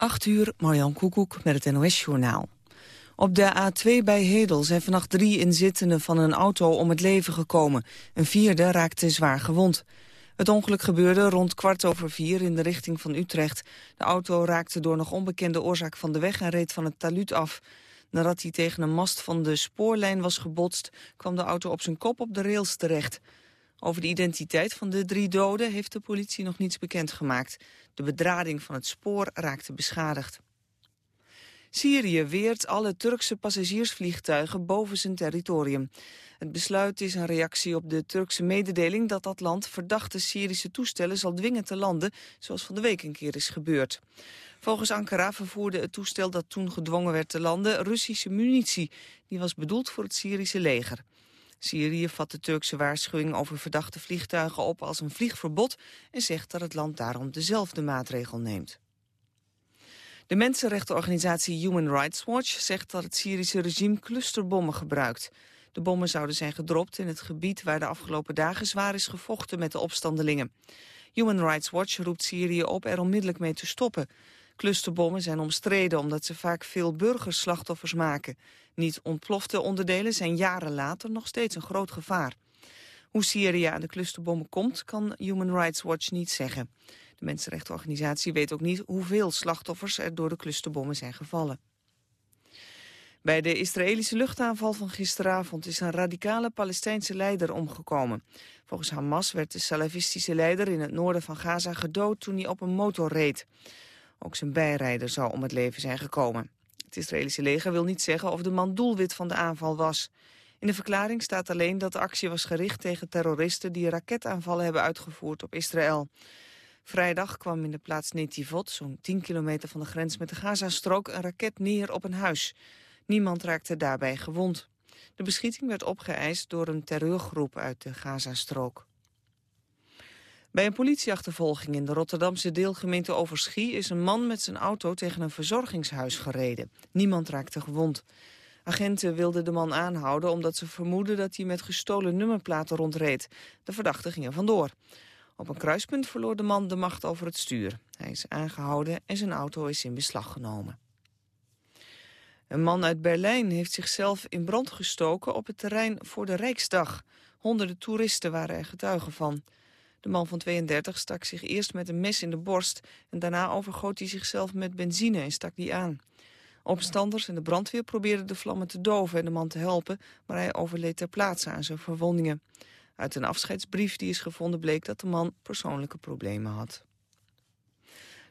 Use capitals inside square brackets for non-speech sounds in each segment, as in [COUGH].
8 uur, Marjan Koekoek met het NOS-journaal. Op de A2 bij Hedel zijn vannacht drie inzittenden van een auto om het leven gekomen. Een vierde raakte zwaar gewond. Het ongeluk gebeurde rond kwart over vier in de richting van Utrecht. De auto raakte door nog onbekende oorzaak van de weg en reed van het taluut af. Nadat hij tegen een mast van de spoorlijn was gebotst... kwam de auto op zijn kop op de rails terecht. Over de identiteit van de drie doden heeft de politie nog niets bekendgemaakt. De bedrading van het spoor raakte beschadigd. Syrië weert alle Turkse passagiersvliegtuigen boven zijn territorium. Het besluit is een reactie op de Turkse mededeling dat dat land verdachte Syrische toestellen zal dwingen te landen, zoals van de week een keer is gebeurd. Volgens Ankara vervoerde het toestel dat toen gedwongen werd te landen Russische munitie. Die was bedoeld voor het Syrische leger. Syrië vat de Turkse waarschuwing over verdachte vliegtuigen op als een vliegverbod en zegt dat het land daarom dezelfde maatregel neemt. De mensenrechtenorganisatie Human Rights Watch zegt dat het Syrische regime clusterbommen gebruikt. De bommen zouden zijn gedropt in het gebied waar de afgelopen dagen zwaar is gevochten met de opstandelingen. Human Rights Watch roept Syrië op er onmiddellijk mee te stoppen. Clusterbommen zijn omstreden omdat ze vaak veel burgerslachtoffers maken. Niet ontplofte onderdelen zijn jaren later nog steeds een groot gevaar. Hoe Syrië aan de clusterbommen komt, kan Human Rights Watch niet zeggen. De mensenrechtenorganisatie weet ook niet hoeveel slachtoffers er door de clusterbommen zijn gevallen. Bij de Israëlische luchtaanval van gisteravond is een radicale Palestijnse leider omgekomen. Volgens Hamas werd de salafistische leider in het noorden van Gaza gedood toen hij op een motor reed. Ook zijn bijrijder zou om het leven zijn gekomen. Het Israëlische leger wil niet zeggen of de man doelwit van de aanval was. In de verklaring staat alleen dat de actie was gericht tegen terroristen die raketaanvallen hebben uitgevoerd op Israël. Vrijdag kwam in de plaats Netivot, zo'n 10 kilometer van de grens met de Gazastrook, een raket neer op een huis. Niemand raakte daarbij gewond. De beschieting werd opgeëist door een terreurgroep uit de Gazastrook. Bij een politieachtervolging in de Rotterdamse deelgemeente Overschie is een man met zijn auto tegen een verzorgingshuis gereden. Niemand raakte gewond. Agenten wilden de man aanhouden omdat ze vermoeden dat hij met gestolen nummerplaten rondreed. De verdachte ging er vandoor. Op een kruispunt verloor de man de macht over het stuur. Hij is aangehouden en zijn auto is in beslag genomen. Een man uit Berlijn heeft zichzelf in brand gestoken op het terrein voor de Rijksdag. Honderden toeristen waren er getuigen van. De man van 32 stak zich eerst met een mes in de borst... en daarna overgoot hij zichzelf met benzine en stak die aan. Opstanders en de brandweer probeerden de vlammen te doven en de man te helpen... maar hij overleed ter plaatse aan zijn verwondingen. Uit een afscheidsbrief die is gevonden bleek dat de man persoonlijke problemen had.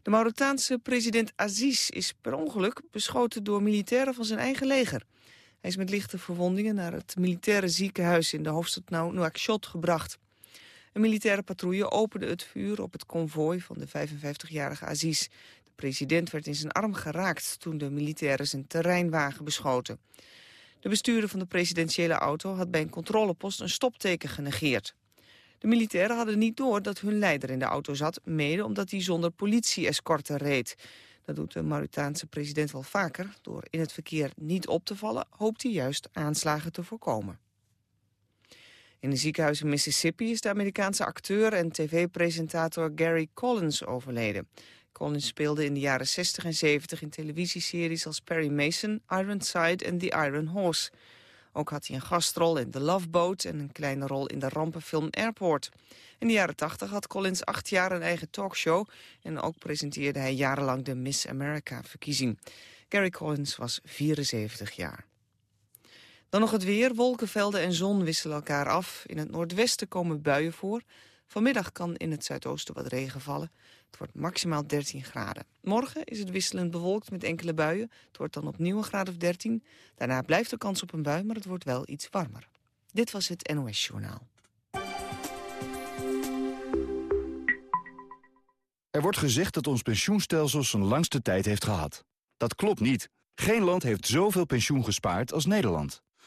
De Mauritaanse president Aziz is per ongeluk beschoten door militairen van zijn eigen leger. Hij is met lichte verwondingen naar het militaire ziekenhuis in de hoofdstad Nouakchott gebracht. Een militaire patrouille opende het vuur op het konvooi van de 55-jarige Aziz. De president werd in zijn arm geraakt toen de militairen zijn terreinwagen beschoten. De bestuurder van de presidentiële auto had bij een controlepost een stopteken genegeerd. De militairen hadden niet door dat hun leider in de auto zat, mede omdat hij zonder politie-escorte reed. Dat doet de Mauritaanse president wel vaker. Door in het verkeer niet op te vallen, hoopt hij juist aanslagen te voorkomen. In een ziekenhuis in Mississippi is de Amerikaanse acteur en tv-presentator Gary Collins overleden. Collins speelde in de jaren 60 en 70 in televisieseries als Perry Mason, Ironside en The Iron Horse. Ook had hij een gastrol in The Love Boat en een kleine rol in de rampenfilm Airport. In de jaren 80 had Collins acht jaar een eigen talkshow en ook presenteerde hij jarenlang de Miss America-verkiezing. Gary Collins was 74 jaar. Dan nog het weer. Wolkenvelden en zon wisselen elkaar af. In het noordwesten komen buien voor. Vanmiddag kan in het zuidoosten wat regen vallen. Het wordt maximaal 13 graden. Morgen is het wisselend bewolkt met enkele buien. Het wordt dan opnieuw een graad of 13. Daarna blijft er kans op een bui, maar het wordt wel iets warmer. Dit was het NOS Journaal. Er wordt gezegd dat ons pensioenstelsel zijn langste tijd heeft gehad. Dat klopt niet. Geen land heeft zoveel pensioen gespaard als Nederland.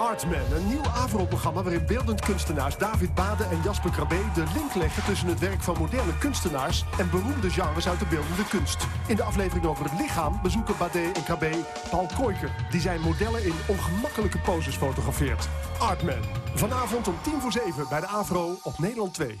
Artman, een nieuw AVRO-programma waarin beeldend kunstenaars David Bade en Jasper Krabbe de link leggen tussen het werk van moderne kunstenaars en beroemde genres uit de beeldende kunst. In de aflevering over het lichaam bezoeken Bade en Krabbe Paul Koiker, die zijn modellen in ongemakkelijke poses fotografeert. Artman, vanavond om tien voor zeven bij de AVRO op Nederland 2.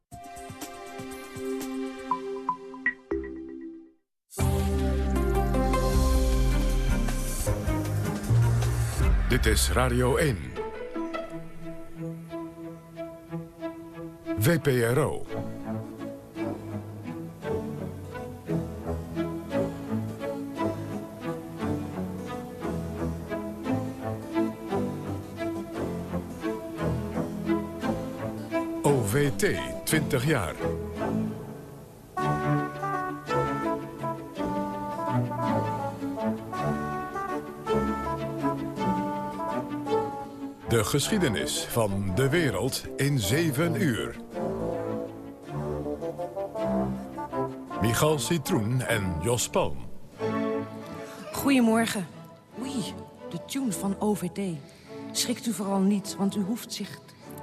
Dit is Radio 1. VPRO. OVT, 20 jaar. De geschiedenis van de wereld in 7 uur. Michal Citroen en Jos Palm. Goedemorgen. Oei, de tune van OVT. Schrikt u vooral niet, want u hoeft zich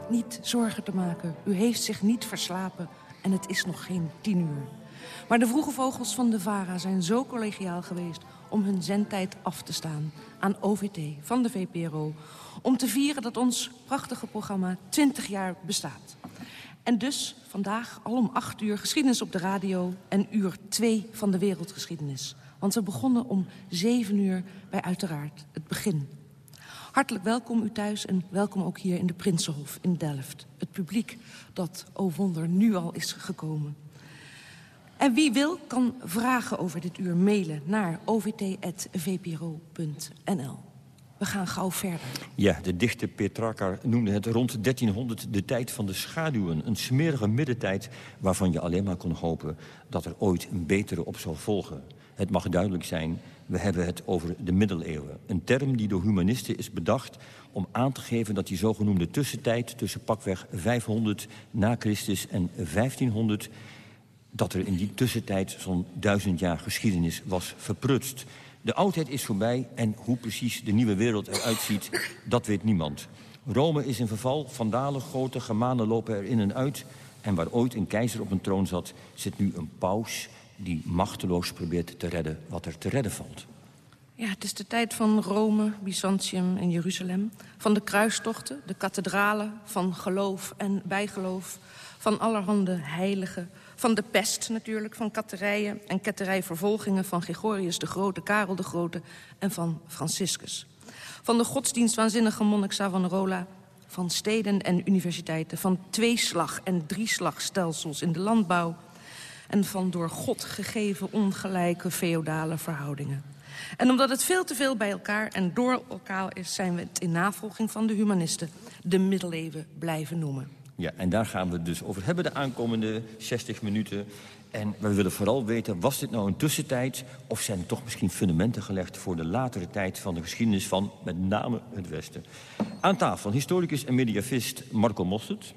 niet zorgen te maken. U heeft zich niet verslapen en het is nog geen tien uur. Maar de vroege vogels van de VARA zijn zo collegiaal geweest... om hun zendtijd af te staan aan OVT van de VPRO... om te vieren dat ons prachtige programma 20 jaar bestaat. En dus vandaag al om acht uur geschiedenis op de radio... en uur twee van de wereldgeschiedenis. Want we begonnen om zeven uur bij uiteraard het begin. Hartelijk welkom u thuis en welkom ook hier in de Prinsenhof in Delft. Het publiek dat, o wonder, nu al is gekomen. En wie wil, kan vragen over dit uur mailen naar ovt.vpro.nl. We gaan gauw verder. Ja, de dichter Petrarca noemde het rond 1300 de tijd van de schaduwen. Een smerige middentijd waarvan je alleen maar kon hopen... dat er ooit een betere op zou volgen. Het mag duidelijk zijn, we hebben het over de middeleeuwen. Een term die door humanisten is bedacht om aan te geven dat die zogenoemde tussentijd... tussen pakweg 500 na Christus en 1500 dat er in die tussentijd zo'n duizend jaar geschiedenis was verprutst. De oudheid is voorbij en hoe precies de nieuwe wereld eruit ziet, dat weet niemand. Rome is in verval, vandalen, goten, Germanen lopen er in en uit... en waar ooit een keizer op een troon zat, zit nu een paus... die machteloos probeert te redden wat er te redden valt. Ja, het is de tijd van Rome, Byzantium en Jeruzalem. Van de kruistochten, de kathedralen, van geloof en bijgeloof... van allerhande heiligen, van de pest natuurlijk, van katterijen en ketterijvervolgingen... van Gregorius de Grote, Karel de Grote en van Franciscus. Van de godsdienstwaanzinnige monnik Savonarola... van steden en universiteiten, van tweeslag- en drieslagstelsels in de landbouw... en van door God gegeven ongelijke feodale verhoudingen. En omdat het veel te veel bij elkaar en door elkaar is... zijn we het in navolging van de humanisten de middeleeuwen blijven noemen. Ja, en daar gaan we het dus over hebben de aankomende 60 minuten. En we willen vooral weten, was dit nou een tussentijd... of zijn er toch misschien fundamenten gelegd voor de latere tijd... van de geschiedenis van met name het Westen. Aan tafel historicus en mediavist Marco Mostert...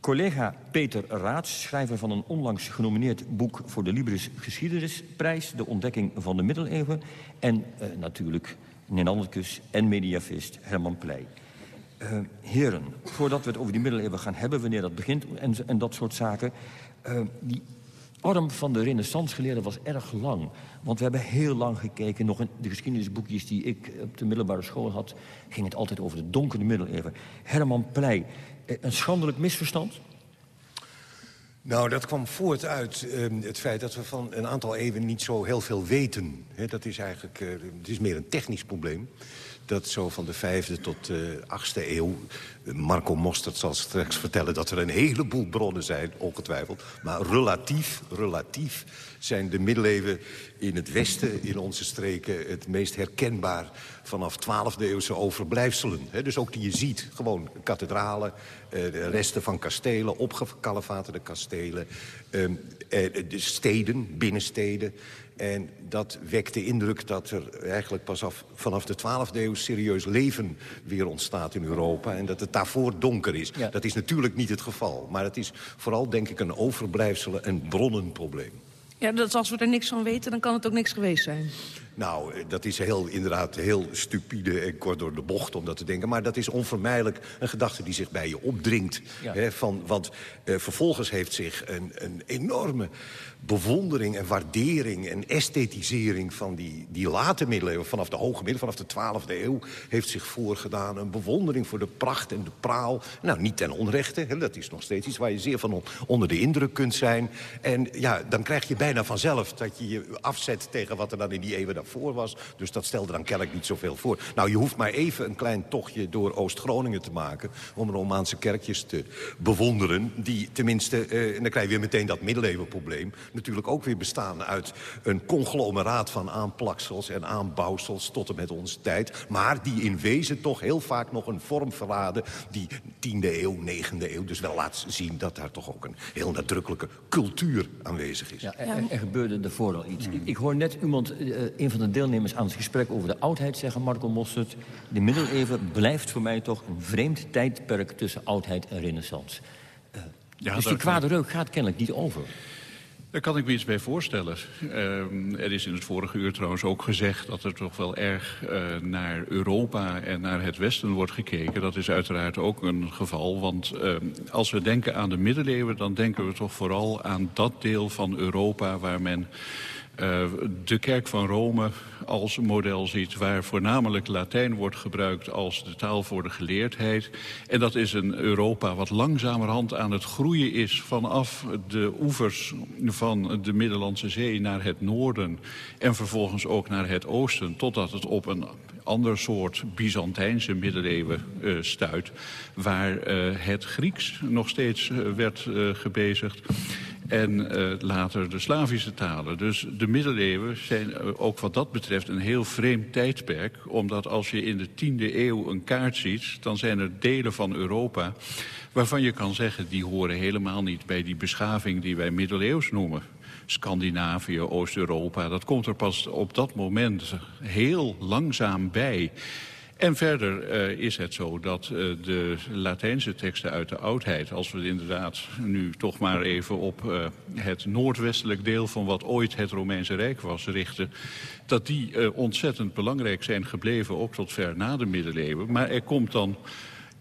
Collega Peter Raats, schrijver van een onlangs genomineerd boek... voor de Libris Geschiedenisprijs, De Ontdekking van de Middeleeuwen. En uh, natuurlijk Nenandicus en mediavist Herman Pleij. Uh, heren, voordat we het over die middeleeuwen gaan hebben... wanneer dat begint en, en dat soort zaken... Uh, die arm van de renaissancegeleerden was erg lang. Want we hebben heel lang gekeken, nog in de geschiedenisboekjes... die ik op de middelbare school had... ging het altijd over de donkere middeleeuwen. Herman Pleij, een schandelijk misverstand? Nou, dat kwam voort uit uh, het feit dat we van een aantal eeuwen niet zo heel veel weten. Dat is eigenlijk, het is meer een technisch probleem. Dat zo van de vijfde tot de achtste eeuw... Marco Mostert zal straks vertellen dat er een heleboel bronnen zijn, ongetwijfeld. Maar relatief, relatief zijn de middeleeuwen in het westen, in onze streken... het meest herkenbaar vanaf 12e eeuwse overblijfselen. dus ook die je ziet, gewoon kathedralen, eh, resten van kastelen... opgekalefaterde kastelen, ehm, eh, de steden, binnensteden... En dat wekt de indruk dat er eigenlijk pas af, vanaf de 12e eeuw... serieus leven weer ontstaat in Europa. En dat het daarvoor donker is. Dat is natuurlijk niet het geval. Maar het is vooral, denk ik, een overblijfselen- en bronnenprobleem. Ja, dat als we er niks van weten, dan kan het ook niks geweest zijn. Nou, eh, dat is heel, inderdaad heel stupide en kort door de bocht om dat te denken. Maar dat is onvermijdelijk een gedachte die zich bij je opdringt. Hè, van, want eh, vervolgens heeft zich een, een enorme bewondering en waardering en esthetisering van die, die late middeleeuwen... vanaf de hoge middeleeuwen, vanaf de 12e eeuw... heeft zich voorgedaan een bewondering voor de pracht en de praal. Nou, niet ten onrechte, hè, dat is nog steeds iets waar je zeer van onder de indruk kunt zijn. En ja, dan krijg je bijna vanzelf dat je je afzet tegen wat er dan in die eeuwen daarvoor was. Dus dat stelde dan kennelijk niet zoveel voor. Nou, je hoeft maar even een klein tochtje door Oost-Groningen te maken... om Romaanse kerkjes te bewonderen, die tenminste... Eh, en dan krijg je weer meteen dat middeleeuwenprobleem natuurlijk ook weer bestaan uit een conglomeraat van aanplaksels en aanbouwsels tot en met onze tijd. Maar die in wezen toch heel vaak nog een vorm verraden die 10e eeuw, 9e eeuw. Dus wel laat zien dat daar toch ook een heel nadrukkelijke cultuur aanwezig is. Ja, er, er gebeurde ervoor al iets. Ik, ik, hoor net iemand, uh, een van de deelnemers aan het gesprek over de oudheid zeggen, Marco Mostert. De middeleeuwen blijft voor mij toch een vreemd tijdperk tussen oudheid en renaissance. Uh, ja, dus die kwade reuk gaat kennelijk niet over. Daar kan ik me iets bij voorstellen. Uh, er is in het vorige uur trouwens ook gezegd dat er toch wel erg uh, naar Europa en naar het Westen wordt gekeken. Dat is uiteraard ook een geval, want uh, als we denken aan de middeleeuwen... dan denken we toch vooral aan dat deel van Europa waar men de kerk van Rome als model ziet... waar voornamelijk Latijn wordt gebruikt als de taal voor de geleerdheid. En dat is een Europa wat langzamerhand aan het groeien is... vanaf de oevers van de Middellandse Zee naar het noorden... en vervolgens ook naar het oosten... totdat het op een ander soort Byzantijnse middeleeuwen uh, stuit... waar uh, het Grieks nog steeds werd gebezigd en uh, later de Slavische talen. Dus de middeleeuwen zijn uh, ook wat dat betreft een heel vreemd tijdperk. Omdat als je in de tiende eeuw een kaart ziet... dan zijn er delen van Europa waarvan je kan zeggen... die horen helemaal niet bij die beschaving die wij middeleeuws noemen. Scandinavië, Oost-Europa, dat komt er pas op dat moment heel langzaam bij... En verder uh, is het zo dat uh, de Latijnse teksten uit de oudheid... als we inderdaad nu toch maar even op uh, het noordwestelijk deel... van wat ooit het Romeinse Rijk was richten... dat die ontzettend belangrijk zijn gebleven, ook tot ver na de middeleeuwen. Maar er komt dan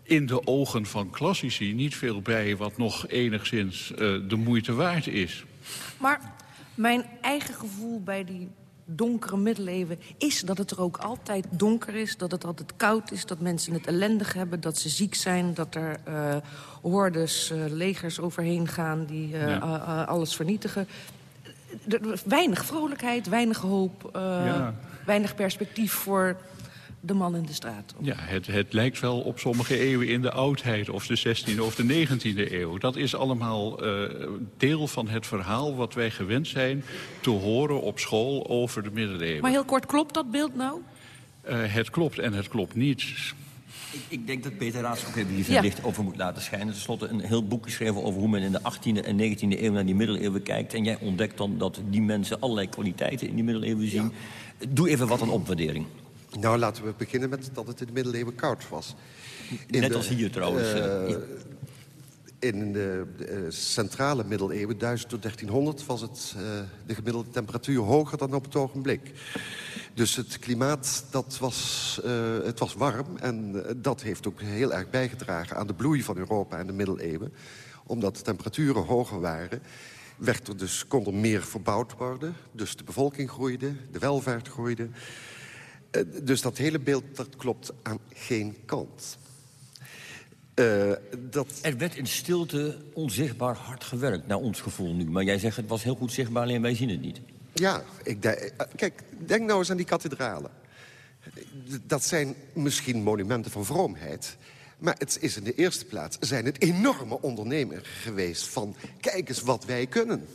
in de ogen van klassici niet veel bij... wat nog enigszins de moeite waard is. Maar mijn eigen gevoel bij die donkere middeleeuwen is dat het er ook altijd donker is. Dat het altijd koud is, dat mensen het ellendig hebben, dat ze ziek zijn... dat er uh, hordes, uh, legers overheen gaan die uh, ja. alles vernietigen. weinig vrolijkheid, weinig hoop, ja. weinig perspectief voor de man in de straat. Ja, het, het lijkt wel op sommige eeuwen in de oudheid... of de 16e of de 19e eeuw. Dat is allemaal uh, deel van het verhaal wat wij gewend zijn... te horen op school over de middeleeuwen. Maar heel kort, klopt dat beeld nou? Uh, het klopt en het klopt niet. Ik, ik, denk dat Peter Raas ook even hier zijn ja. licht over moet laten schijnen. Ten slotte een heel boek geschreven over hoe men in de 18e en 19e eeuw naar die middeleeuwen kijkt. En jij ontdekt dan dat die mensen allerlei kwaliteiten in die middeleeuwen zien. Ja. Doe even wat een opwaardering. Nou, laten we beginnen met dat het in de middeleeuwen koud was. In Net de, als hier trouwens. Uh, ja. In de, de uh, centrale middeleeuwen, 1000 tot 1300, was het, uh, de gemiddelde temperatuur hoger dan op het ogenblik. Dus het klimaat, dat was, het was warm en dat heeft ook heel erg bijgedragen aan de bloei van Europa en de middeleeuwen. Omdat de temperaturen hoger waren, werd er dus, kon er meer verbouwd worden. Dus de bevolking groeide, de welvaart groeide. Uh, dus dat hele beeld dat klopt aan geen kant. Uh, dat... Er werd in stilte onzichtbaar hard gewerkt, naar ons gevoel nu. Maar jij zegt het was heel goed zichtbaar, alleen wij zien het niet. Ja, ik denk, kijk, denk nou eens aan die kathedralen. Dat zijn misschien monumenten van vroomheid... Maar het is in de eerste plaats zijn het enorme ondernemingen geweest... van kijk eens wat wij kunnen.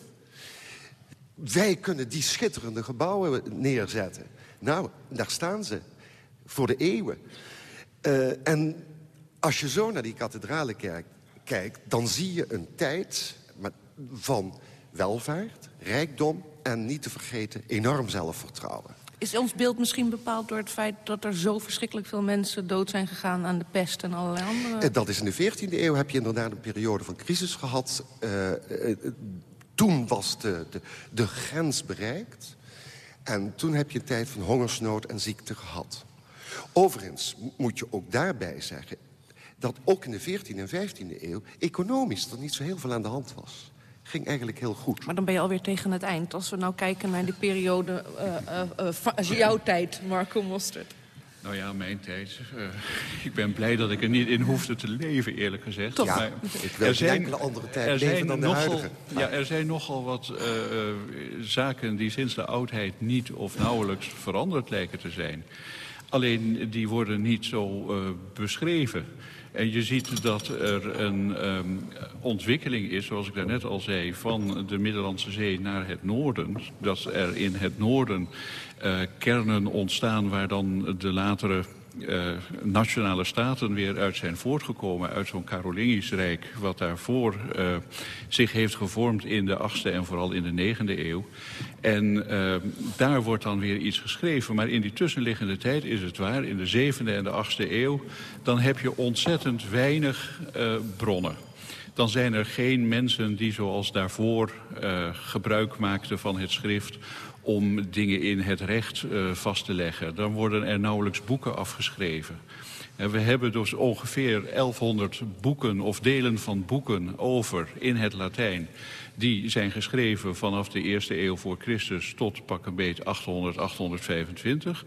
Wij kunnen die schitterende gebouwen neerzetten. Nou, daar staan ze. Voor de eeuwen. Uh, en als je zo naar die kathedralenkerk kijkt... dan zie je een tijd van welvaart, rijkdom... en niet te vergeten enorm zelfvertrouwen. Is ons beeld misschien bepaald door het feit dat er zo verschrikkelijk veel mensen dood zijn gegaan aan de pest en allerlei andere... Dat is in de 14e eeuw heb je inderdaad een periode van crisis gehad. Uh, uh, toen was de, de, de grens bereikt. En toen heb je een tijd van hongersnood en ziekte gehad. Overigens moet je ook daarbij zeggen... dat ook in de 14e en 15e eeuw economisch er niet zo heel veel aan de hand was ging eigenlijk heel goed. Maar dan ben je alweer tegen het eind. Als we nou kijken naar die periode, uh, uh, jouw tijd, Marco Mostert. Nou ja, mijn tijd. Uh, [LAUGHS] ik ben blij dat ik er niet in hoefde te leven, eerlijk gezegd. Toch? Ja, maar ik wil er zijn, enkele andere tijd leven dan de nogal, huidige. Ja, er zijn nogal wat uh, uh, zaken die sinds de oudheid niet of nauwelijks veranderd lijken te zijn. Alleen die worden niet zo beschreven. En je ziet dat er een um, ontwikkeling is, zoals ik daarnet al zei... van de Middellandse Zee naar het noorden. Dat er in het noorden uh, kernen ontstaan waar dan de latere uh, nationale staten weer uit zijn voortgekomen... uit zo'n Karolingisch Rijk, wat daarvoor uh, zich heeft gevormd in de 8e en vooral in de 9e eeuw. En uh, daar wordt dan weer iets geschreven. Maar in die tussenliggende tijd is het waar, in de 7e en de 8e eeuw... dan heb je ontzettend weinig bronnen dan zijn er geen mensen die zoals daarvoor gebruik maakten van het schrift om dingen in het recht uh, vast te leggen. Dan worden er nauwelijks boeken afgeschreven. En we hebben dus ongeveer 1100 boeken of delen van boeken over in het Latijn. Die zijn geschreven vanaf de eerste eeuw voor Christus tot pak een beet 800, 825.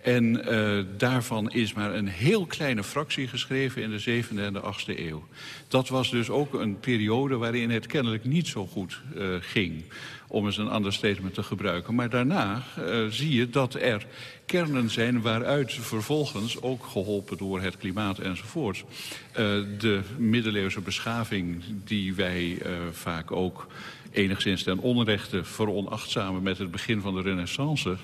En uh, daarvan is maar een heel kleine fractie geschreven in de zevende en de achtste eeuw. Dat was dus ook een periode waarin het kennelijk niet zo goed uh, ging om eens een understatement te gebruiken. Maar daarna uh, zie je dat er kernen zijn waaruit vervolgens, ook geholpen door het klimaat enzovoort... De middeleeuwse beschaving die wij vaak ook enigszins ten onrechte veronachtzamen met het begin van de renaissance,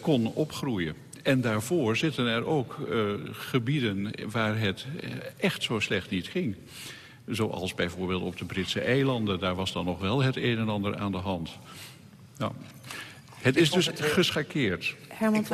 kon opgroeien. En daarvoor zitten er ook uh, gebieden waar het echt zo slecht niet ging. Zoals bijvoorbeeld op de Britse eilanden. Daar was dan nog wel het een en ander aan de hand. Nou, het is dus geschakeerd. Herman?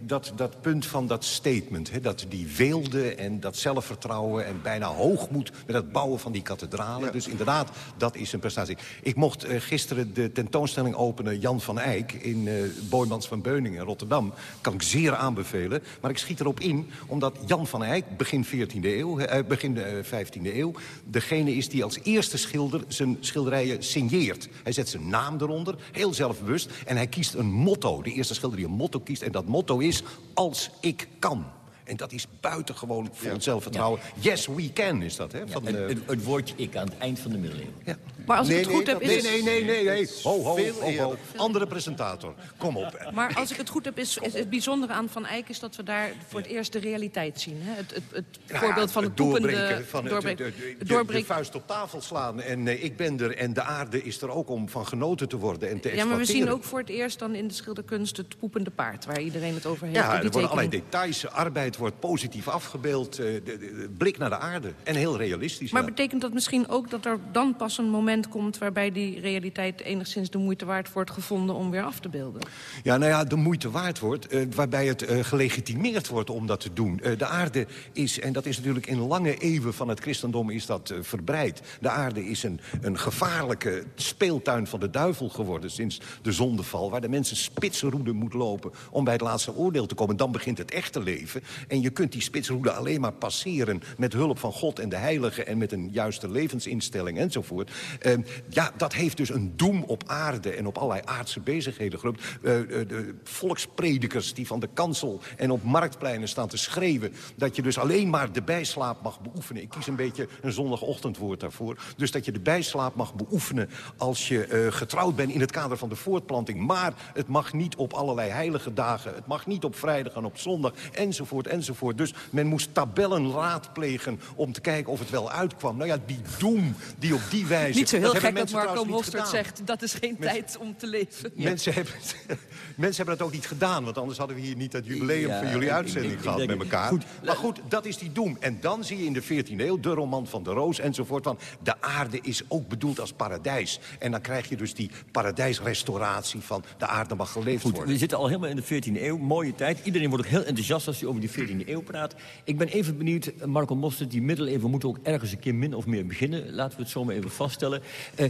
Dat, dat punt van dat statement, hè, dat die weelde en dat zelfvertrouwen... en bijna hoogmoed met het bouwen van die kathedralen. Ja. Dus inderdaad, dat is een prestatie. Ik mocht uh, gisteren de tentoonstelling openen Jan van Eyck... in uh, Boymans van Beuningen in Rotterdam. Kan ik zeer aanbevelen. Maar ik schiet erop in, omdat Jan van Eyck, begin 14e eeuw... Uh, begin de 15e eeuw, degene is die als eerste schilder... zijn schilderijen signeert. Hij zet zijn naam eronder, heel zelfbewust... en hij kiest een motto. De eerste schilder die een motto kiest. En dat motto is, als ik kan. En dat is buitengewoon vol ja. zelfvertrouwen. Ja. Yes, we can is dat, hè? Van, het, het, woordje ik aan het eind van de middeleeuwen. Ja. Maar als nee, ik het goed nee, heb... Nee, is... nee, nee, nee, nee. Ho, ho, ho, ho. Andere presentator. Kom op. Maar als ik het goed heb, is, is het bijzondere aan Van Eyck... is dat we daar voor het eerst de realiteit zien. Hè? Het, het, het voorbeeld van het doorbreken. Van het, de, vuist op tafel slaan. En uh, ik ben er en de aarde is er ook om van genoten te worden en te Ja, maar we zien ook voor het eerst dan in de schilderkunst... het poepende paard, waar iedereen het over heeft. Ja, er worden allerlei details. Arbeid wordt positief afgebeeld. Uh, de, de, blik naar de aarde. En heel realistisch. Maar ja. betekent dat misschien ook dat er dan pas een moment komt... waarbij die realiteit enigszins de moeite waard wordt gevonden om weer af te beelden? Ja, nou ja, de moeite waard wordt, uh, waarbij het uh, gelegitimeerd wordt om dat te doen. Uh, de aarde is, en dat is natuurlijk in lange eeuwen van het christendom is dat verbreid. De aarde is een, een gevaarlijke speeltuin van de duivel geworden sinds de zondeval. Waar de mensen spitsenroede moet lopen om bij het laatste oordeel te komen. Dan begint het echte leven. En je kunt die spitsroede alleen maar passeren met hulp van God en de heiligen... en met een juiste levensinstelling enzovoort. Ehm, ja, dat heeft dus een doem op aarde en op allerlei aardse bezigheden geroepen. Uh, de volkspredikers die van de kansel en op marktpleinen staan te schreeuwen... dat je dus alleen maar de bijslaap mag beoefenen. Ik kies een beetje een zondagochtendwoord daarvoor. Dus dat je de bijslaap mag beoefenen als je uh, getrouwd bent in het kader van de voortplanting. Maar het mag niet op allerlei heilige dagen. Het mag niet op vrijdag en op zondag, enzovoort, enzovoort. Dus men moest tabellen raadplegen om te kijken of het wel uitkwam. Nou ja, die doem die op die wijze... Niet zo heel dat gek dat Marco Mostert zegt, dat is geen tijd om te leven. Mensen, hebben, [LAUGHS] mensen hebben dat ook niet gedaan, want anders hadden we hier niet dat jubileum ja, van jullie uitzending gehad met elkaar. Goed, maar goed, dat is die doem. En dan zie je in de 14e eeuw, de roman van de Roos enzovoort... van de aarde is ook bedoeld als paradijs. En dan krijg je dus die paradijsrestauratie van de aarde mag geleefd Goed, worden. We zitten al helemaal in de 14e eeuw, mooie tijd. Iedereen wordt ook heel enthousiast als hij over die 14e eeuw praat. Ik ben even benieuwd, Marco Mostert, die middeleeuwen moeten ook ergens een keer min of meer beginnen. Laten we het zo maar even vaststellen. Uh,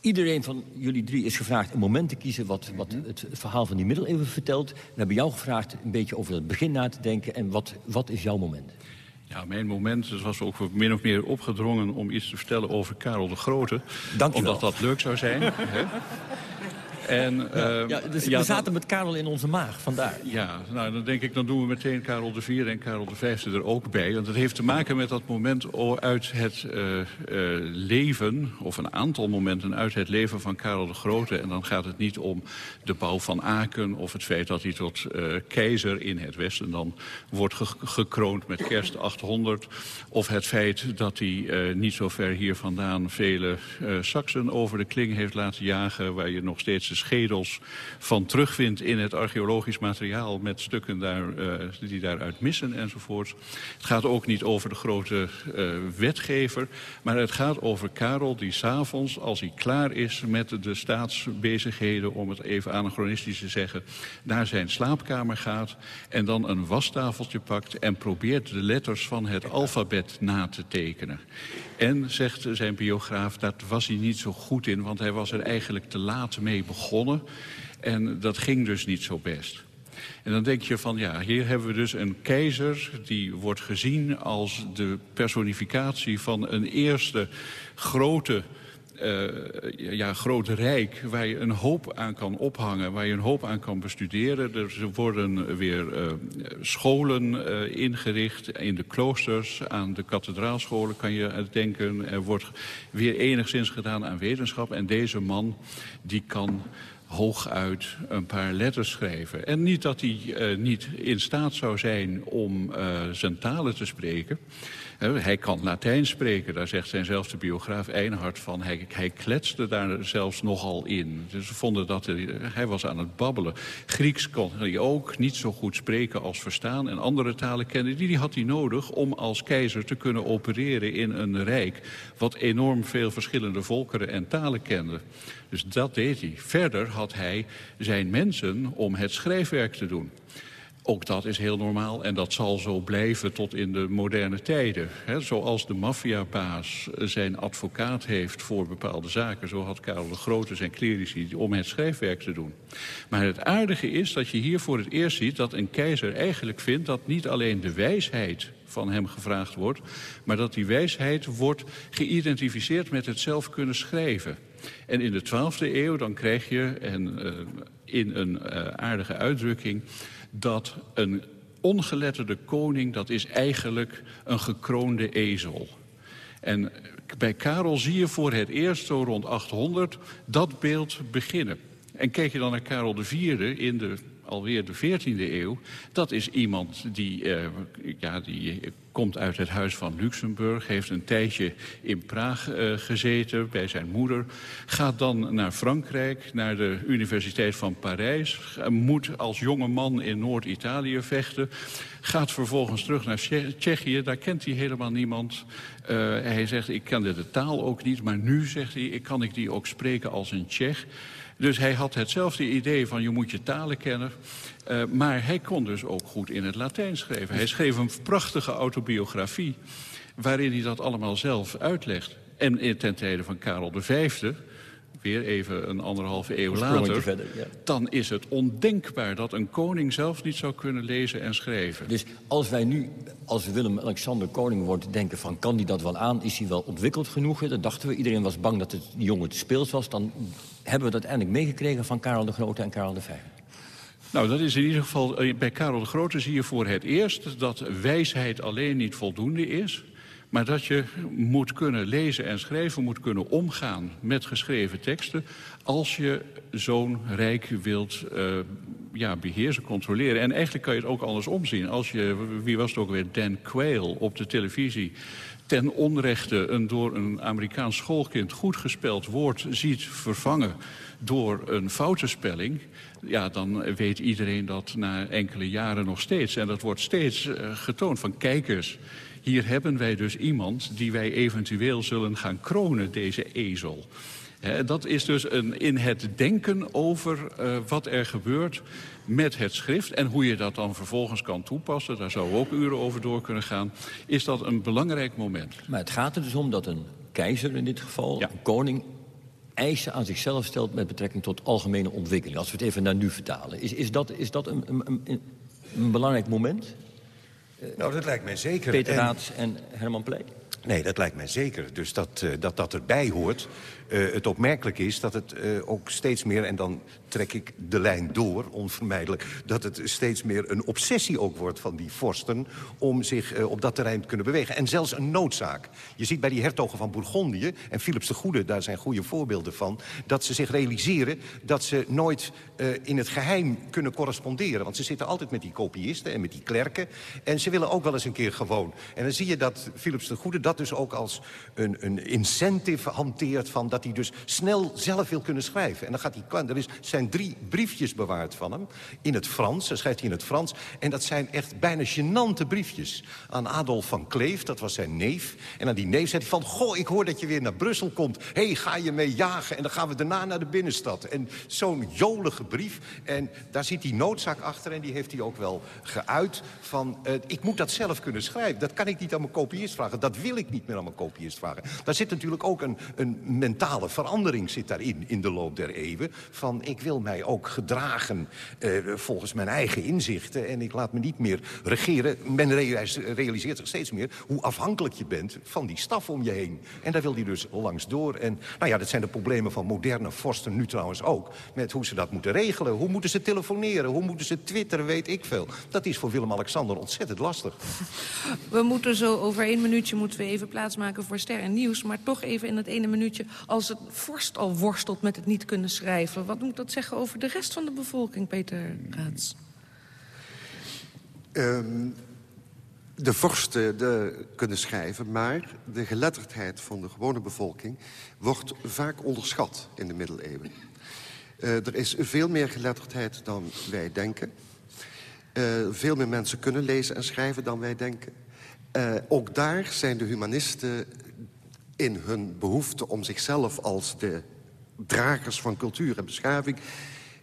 Iedereen van jullie drie is gevraagd een moment te kiezen... wat, wat het verhaal van die middeleeuwen vertelt. We hebben jou gevraagd een beetje over het begin na te denken. En wat, wat is jouw moment? Ja, mijn moment dus was ook min of meer opgedrongen om iets te vertellen over Karel de Grote. Dank omdat dat leuk zou zijn. [LAUGHS] hè? En, ja, uh, ja, dus ja, we zaten met Karel in onze maag, vandaar. Ja, nou, dan denk ik, dan doen we meteen Karel de Vierde en Karel de Vijfde er ook bij. Want het heeft te maken met dat moment uit het uh, uh, leven... of een aantal momenten uit het leven van Karel de Grote. En dan gaat het niet om de bouw van Aken... of het feit dat hij tot keizer in het Westen dan wordt ge gekroond met kerst 800... of het feit dat hij niet zo ver hier vandaan vele Saksen over de kling heeft laten jagen... waar je nog steeds de schedels van terugvindt in het archeologisch materiaal... met stukken daar, uh, die daaruit missen enzovoort. Het gaat ook niet over de grote uh, wetgever... maar het gaat over Karel die s'avonds, als hij klaar is met de staatsbezigheden... om het even anachronistisch te zeggen, naar zijn slaapkamer gaat... en dan een wastafeltje pakt en probeert de letters van het alfabet na te tekenen. En, zegt zijn biograaf, dat was hij niet zo goed in... want hij was er eigenlijk te laat mee begonnen. En dat ging dus niet zo best. En dan denk je van, ja, hier hebben we dus een keizer... die wordt gezien als de personificatie van een eerste grote... Uh, ja, groot rijk waar je een hoop aan kan ophangen, waar je een hoop aan kan bestuderen. Er worden weer uh, scholen uh, ingericht in de kloosters, aan de kathedraalscholen kan je denken. Er wordt weer enigszins gedaan aan wetenschap en deze man die kan hooguit een paar letters schrijven. En niet dat hij niet in staat zou zijn om uh, zijn talen te spreken. Hij kan Latijn spreken, daar zegt zijnzelfde biograaf Einhard van. Hij, hij kletste daar zelfs nogal in. Dus ze vonden dat hij, hij was aan het babbelen. Grieks kon hij ook niet zo goed spreken als verstaan. En andere talen kende die had hij nodig om als keizer te kunnen opereren in een rijk... wat enorm veel verschillende volkeren en talen kende. Dus dat deed hij. Verder had hij zijn mensen om het schrijfwerk te doen. Ook dat is heel normaal en dat zal zo blijven tot in de moderne tijden. Zoals de maffiabaas zijn advocaat heeft voor bepaalde zaken... zo had Karel de Grote zijn clerici om het schrijfwerk te doen. Maar het aardige is dat je hier voor het eerst ziet... dat een keizer eigenlijk vindt dat niet alleen de wijsheid van hem gevraagd wordt... maar dat die wijsheid wordt geïdentificeerd met het zelf kunnen schrijven. En in de 12e eeuw dan krijg je en, uh, in een uh, aardige uitdrukking... dat een ongeletterde koning, dat is eigenlijk een gekroonde ezel. En bij Karel zie je voor het eerst, zo rond 800, dat beeld beginnen. En kijk je dan naar Karel IV in de alweer de 14e eeuw. Dat is iemand die, uh, ja, die komt uit het Huis van Luxemburg... heeft een tijdje in Praag uh, gezeten bij zijn moeder... gaat dan naar Frankrijk, naar de Universiteit van Parijs... moet als jonge man in Noord-Italië vechten... gaat vervolgens terug naar Tsjechië, daar kent hij helemaal niemand... Uh, hij zegt, ik kende de taal ook niet, maar nu, zegt hij, ik kan ik die ook spreken als een Tsjech... Dus hij had hetzelfde idee van je moet je talen kennen. Uh, maar hij kon dus ook goed in het Latijn schrijven. Hij schreef een prachtige autobiografie waarin hij dat allemaal zelf uitlegt. En ten tijde van Karel V weer even een anderhalve eeuw later... verder, ja. dan is het ondenkbaar dat een koning zelf niet zou kunnen lezen en schrijven. Dus als wij nu, als Willem-Alexander koning wordt, denken van... kan die dat wel aan, is hij wel ontwikkeld genoeg? Dat dachten we, iedereen was bang dat het jongen te speels was. Dan hebben we dat eindelijk meegekregen van Karel de Grote en Karel de Vijfde. Nou, dat is in ieder geval... eh, Bij Karel de Grote zie je voor het eerst dat wijsheid alleen niet voldoende is... maar dat je moet kunnen lezen en schrijven, moet kunnen omgaan met geschreven teksten... als je zo'n rijk wilt eh, ja, beheersen, controleren. En eigenlijk kan je het ook andersom zien. Als je, wie was het ook weer, Dan Quayle op de televisie ten onrechte een door een Amerikaans schoolkind goed gespeld woord ziet vervangen door een foute spelling... ja, dan weet iedereen dat na enkele jaren nog steeds. En dat wordt steeds eh, getoond van kijkers. Hier hebben wij dus iemand die wij eventueel zullen gaan kronen, deze ezel. Dat is dus een, in het denken over eh, wat er gebeurt met het schrift... en hoe je dat dan vervolgens kan toepassen, daar zouden we ook uren over door kunnen gaan... is dat een belangrijk moment. Maar het gaat er dus om dat een keizer in dit geval, een koning... eisen aan zichzelf stelt met betrekking tot algemene ontwikkeling. Als we het even naar nu vertalen. Is, is dat, is dat een, een, een, een belangrijk moment? Nou, dat lijkt mij zeker. Peter En- Raats en Herman Pleij? Nee, dat lijkt mij zeker. Dus dat eh, dat, dat erbij hoort. Eh, het opmerkelijk is dat het eh, ook steeds meer... en dan trek ik de lijn door, onvermijdelijk... dat het steeds meer een obsessie ook wordt van die vorsten... om zich op dat terrein te kunnen bewegen. En zelfs een noodzaak. Je ziet bij die hertogen van Bourgondië... en Philips de Goede, daar zijn goede voorbeelden van... dat ze zich realiseren dat ze nooit in het geheim kunnen corresponderen. Want ze zitten altijd met die kopiisten en met die klerken. En ze willen ook wel eens een keer gewoon. En dan zie je dat Philips de Goede dat dus ook als een, een incentive hanteert... van dat hij dus snel zelf wil kunnen schrijven. En dan gaat hij... Er is, zijn drie briefjes bewaard van hem in het Frans. Dat schrijft hij in het Frans. En dat zijn echt bijna gênante briefjes. Aan Adolf van Kleef, dat was zijn neef. En aan die neef zei hij van... Goh, ik hoor dat je weer naar Brussel komt. Hé, hey, ga je mee jagen? En dan gaan we daarna naar de binnenstad. En zo'n jolige brief. En daar zit die noodzaak achter. En die heeft hij ook wel geuit. Van, eh, ik moet dat zelf kunnen schrijven. Dat kan ik niet aan mijn kopiist vragen. Dat wil ik niet meer aan mijn kopiist vragen. Daar zit natuurlijk ook een, een mentale verandering zit daarin, in de loop der eeuwen. Van, ik wil mij ook gedragen eh, volgens mijn eigen inzichten. En ik laat me niet meer regeren. Men realis- realiseert zich steeds meer hoe afhankelijk je bent van die staf om je heen. En daar wil hij dus langs door. En nou ja, dat zijn de problemen van moderne vorsten nu trouwens ook. Met hoe ze dat moeten regelen. Hoe moeten ze telefoneren? Hoe moeten ze twitteren? Weet ik veel. Dat is voor Willem-Alexander ontzettend lastig. We moeten zo over één minuutje moeten we even plaatsmaken voor ster en nieuws. Maar toch even in het ene minuutje. Als het vorst al worstelt met het niet kunnen schrijven. Wat moet dat zeggen over de rest van de bevolking, Peter Raats? Ehm, de vorsten de, kunnen schrijven, maar de geletterdheid van de gewone bevolking... wordt vaak onderschat in de middeleeuwen. Eh, er is veel meer geletterdheid dan wij denken. Eh, veel meer mensen kunnen lezen en schrijven dan wij denken. Eh, ook daar zijn de humanisten in hun behoefte om zichzelf als de dragers van cultuur en beschaving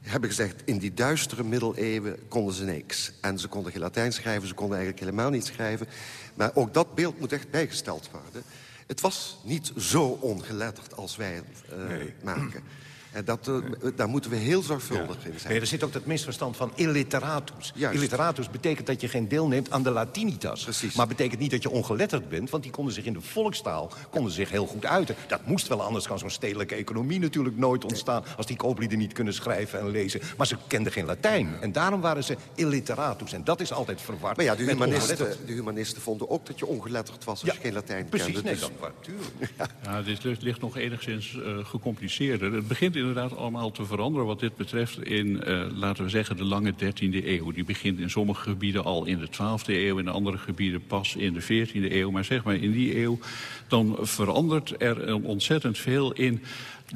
hebben gezegd, in die duistere middeleeuwen konden ze niks. En ze konden geen Latijn schrijven, ze konden eigenlijk helemaal niet schrijven. Maar ook dat beeld moet echt bijgesteld worden. Het was niet zo ongeletterd als wij het eh, maken. En dat, eh, daar moeten we heel zorgvuldig in zijn. Nee, er zit ook dat misverstand van illiteratus. Illiteratus betekent dat je geen deel neemt aan de latinitas. Precies. Maar betekent niet dat je ongeletterd bent... want die konden zich in de volkstaal konden zich heel goed uiten. Dat moest wel, anders kan zo'n stedelijke economie natuurlijk nooit ontstaan... als die kooplieden niet kunnen schrijven en lezen. Maar ze kenden geen Latijn. En daarom waren ze illiteratus. En dat is altijd verward Maar ja, de humanisten, de humanisten vonden ook dat je ongeletterd was als je geen Latijn Precies, kende. nee, Dus- dat [LAUGHS] natuurlijk. Ja, dit ligt- nog enigszins eh, gecompliceerder. Het begint inderdaad allemaal te veranderen wat dit betreft in, eh, laten we zeggen, de lange 13e eeuw. Die begint in sommige gebieden al in de 12e eeuw, in andere gebieden pas in de 14e eeuw. Maar zeg maar in die eeuw, dan verandert er eh, ontzettend veel in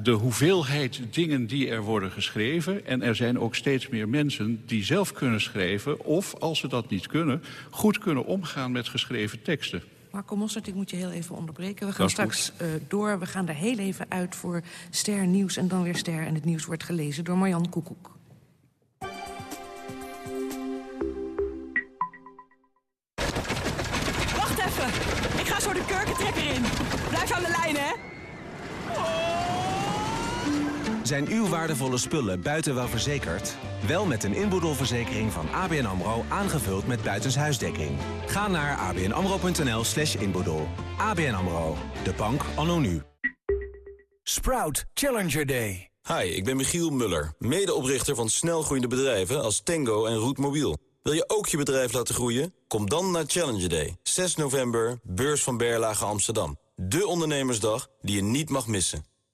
de hoeveelheid dingen die er worden geschreven. En er zijn ook steeds meer mensen die zelf kunnen schrijven... of, als ze dat niet kunnen, goed kunnen omgaan met geschreven teksten. Marco Mossert, ik moet je heel even onderbreken. We gaan straks eh, door. We gaan er heel even uit voor Ster Nieuws en dan weer Ster. En het nieuws wordt gelezen door Marjan Koekoek. Wacht even. Ik ga zo de kurkentrekker in. Blijf aan de lijn, hè? Zijn uw waardevolle spullen buiten wel verzekerd? Wel met een inboedelverzekering van ABN AMRO aangevuld met buitenshuisdekking. Ga naar abnamro.nl slash inboedel. ABN AMRO, de bank anno nu. Sprout Challenger Day. Hi, ik ben Michiel Muller, medeoprichter van snelgroeiende bedrijven als Tango en Roetmobiel. Wil je ook je bedrijf laten groeien? Kom dan naar Challenger Day, 6 november, beurs van Berlage Amsterdam. De ondernemersdag die je niet mag missen.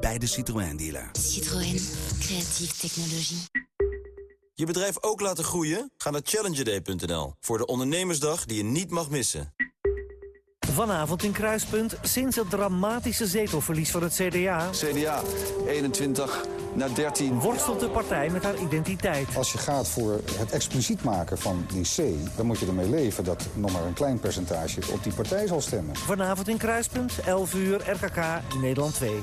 bij de Citroën dealer. Citroën, creatieve technologie. Je bedrijf ook laten groeien? Ga naar challengerday.nl voor de ondernemersdag die je niet mag missen. Vanavond in Kruispunt, sinds het dramatische zetelverlies van het CDA... CDA, 21 naar 13. Worstelt de partij met haar identiteit. Als je gaat voor het expliciet maken van die C... dan moet je ermee leven dat nog maar een klein percentage op die partij zal stemmen. Vanavond in Kruispunt, 11 uur, RKK, Nederland 2.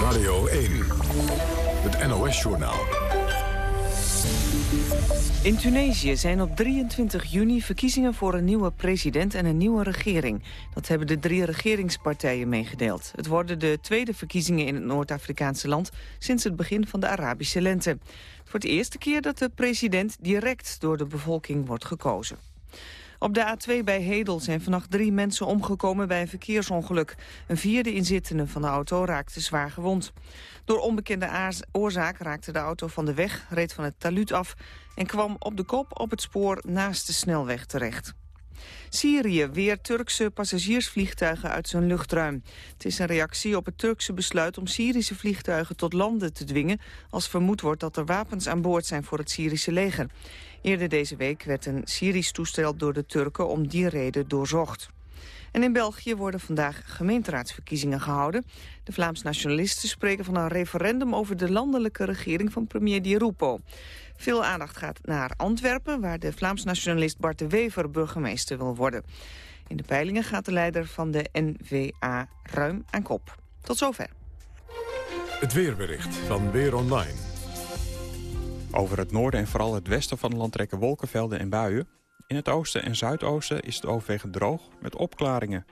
Radio 1, het NOS-journaal. In Tunesië zijn op 23 juni verkiezingen voor een nieuwe president en een nieuwe regering. Dat hebben de drie regeringspartijen meegedeeld. Het worden de tweede verkiezingen in het Noord-Afrikaanse land sinds het begin van de Arabische lente. Het wordt de eerste keer dat de president direct door de bevolking wordt gekozen. Op de A2 bij Hedel zijn vannacht drie mensen omgekomen bij een verkeersongeluk. Een vierde inzittende van de auto raakte zwaar gewond. Door onbekende oorzaak raakte de auto van de weg, reed van het taluut af... en kwam op de kop op het spoor naast de snelweg terecht. Syrië weer Turkse passagiersvliegtuigen uit zijn luchtruim. Het is een reactie op het Turkse besluit om Syrische vliegtuigen tot landen te dwingen... als vermoed wordt dat er wapens aan boord zijn voor het Syrische leger. Eerder deze week werd een Syrisch toestel door de Turken om die reden doorzocht. En in België worden vandaag gemeenteraadsverkiezingen gehouden. De Vlaams nationalisten spreken van een referendum over de landelijke regering van premier Di Rupo. Veel aandacht gaat naar Antwerpen, waar de Vlaams nationalist Bart de Wever burgemeester wil worden. In de peilingen gaat de leider van de NVA ruim aan kop. Tot zover. Het weerbericht van Weer Online. Over het noorden en vooral het westen van het land trekken wolkenvelden en buien. In het oosten en zuidoosten is het overwegend droog met opklaringen.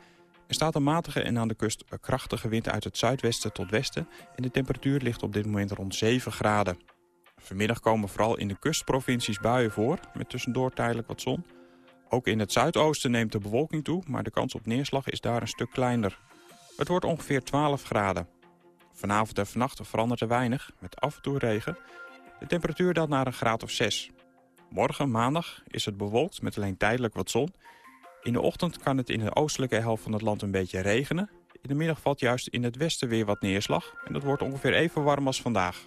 Er staat een matige en aan de kust een krachtige wind uit het zuidwesten tot westen... en de temperatuur ligt op dit moment rond 7 graden. Vanmiddag komen vooral in de kustprovincies buien voor, met tussendoor tijdelijk wat zon. Ook in het zuidoosten neemt de bewolking toe, maar de kans op neerslag is daar een stuk kleiner. Het wordt ongeveer 12 graden. Vanavond en vannacht verandert er weinig, met af en toe regen. De temperatuur daalt naar een graad of 6. Morgen, maandag, is het bewolkt met alleen tijdelijk wat zon. In de ochtend kan het in de oostelijke helft van het land een beetje regenen. In de middag valt juist in het westen weer wat neerslag. En dat wordt ongeveer even warm als vandaag.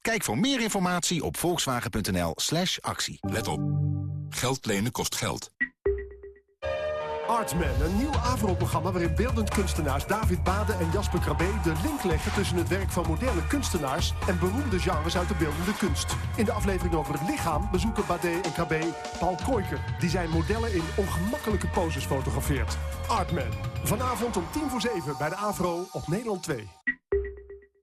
Kijk voor meer informatie op volkswagen.nl slash actie. Let op. Geld lenen kost geld. Artman, een nieuw AVRO-programma waarin beeldend kunstenaars David Bade en Jasper Krabbe de link leggen tussen het werk van moderne kunstenaars en beroemde genres uit de beeldende kunst. In de aflevering over het lichaam bezoeken Bade en Krabbe Paul Koijker, die zijn modellen in ongemakkelijke poses fotografeert. Artman, vanavond om tien voor zeven bij de AVRO op Nederland 2.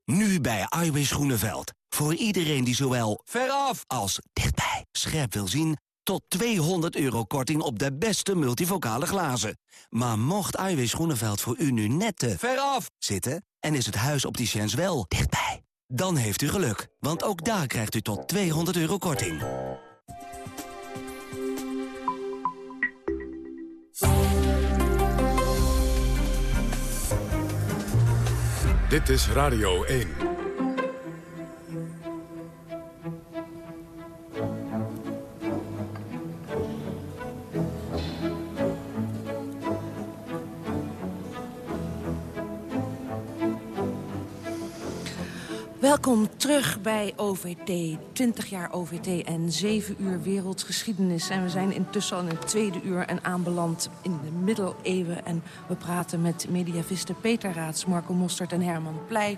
Nu bij Iwis Groeneveld. Voor iedereen die zowel veraf als dichtbij scherp wil zien... tot 200 euro korting op de beste multivocale glazen. Maar mocht Iwis Groeneveld voor u nu net te veraf zitten... en is het huis opticiens wel dichtbij... dan heeft u geluk, want ook daar krijgt u tot 200 euro korting. Dit is Radio 1. Welkom terug bij OVT. 20 jaar OVT en 7 uur wereldgeschiedenis. En we zijn intussen al in het tweede uur en aanbeland in de middeleeuwen. En we praten met mediavisten Peter Raads, Marco Mostert en Herman Pleij.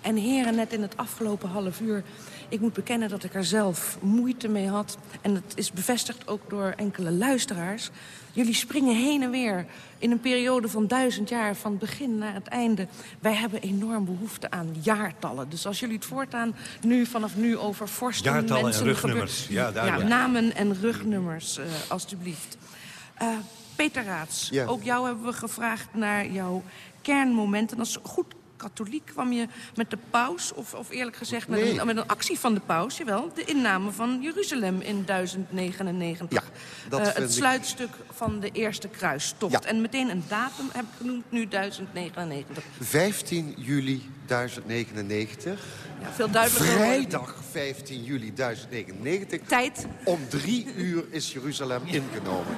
En heren, net in het afgelopen half uur... ik moet bekennen dat ik er zelf moeite mee had. En het is bevestigd ook door enkele luisteraars. Jullie springen heen en weer in een periode van duizend jaar... van het begin naar het einde. Wij hebben enorm behoefte aan jaartallen. Dus als jullie het voortaan nu, vanaf nu over vorsten... Jaartallen mensen, en rugnummers. Ja, duidelijk. namen en rugnummers, eh, alstublieft. Eh, Peter Raads, Ja. ook jou hebben we gevraagd naar jouw kernmomenten. Als goed katholiek kwam je met de paus, of, of eerlijk gezegd met, Nee. een, met een actie van de paus, jawel, de inname van Jeruzalem in 1099. dat Eh, vind het ik- sluitstuk van de eerste kruistocht. En meteen een datum heb ik genoemd, nu 1099. 15 juli 1099. Ja, veel duidelijker. Vrijdag 15 juli 1099. Tijd. Om drie uur is Jeruzalem ingenomen.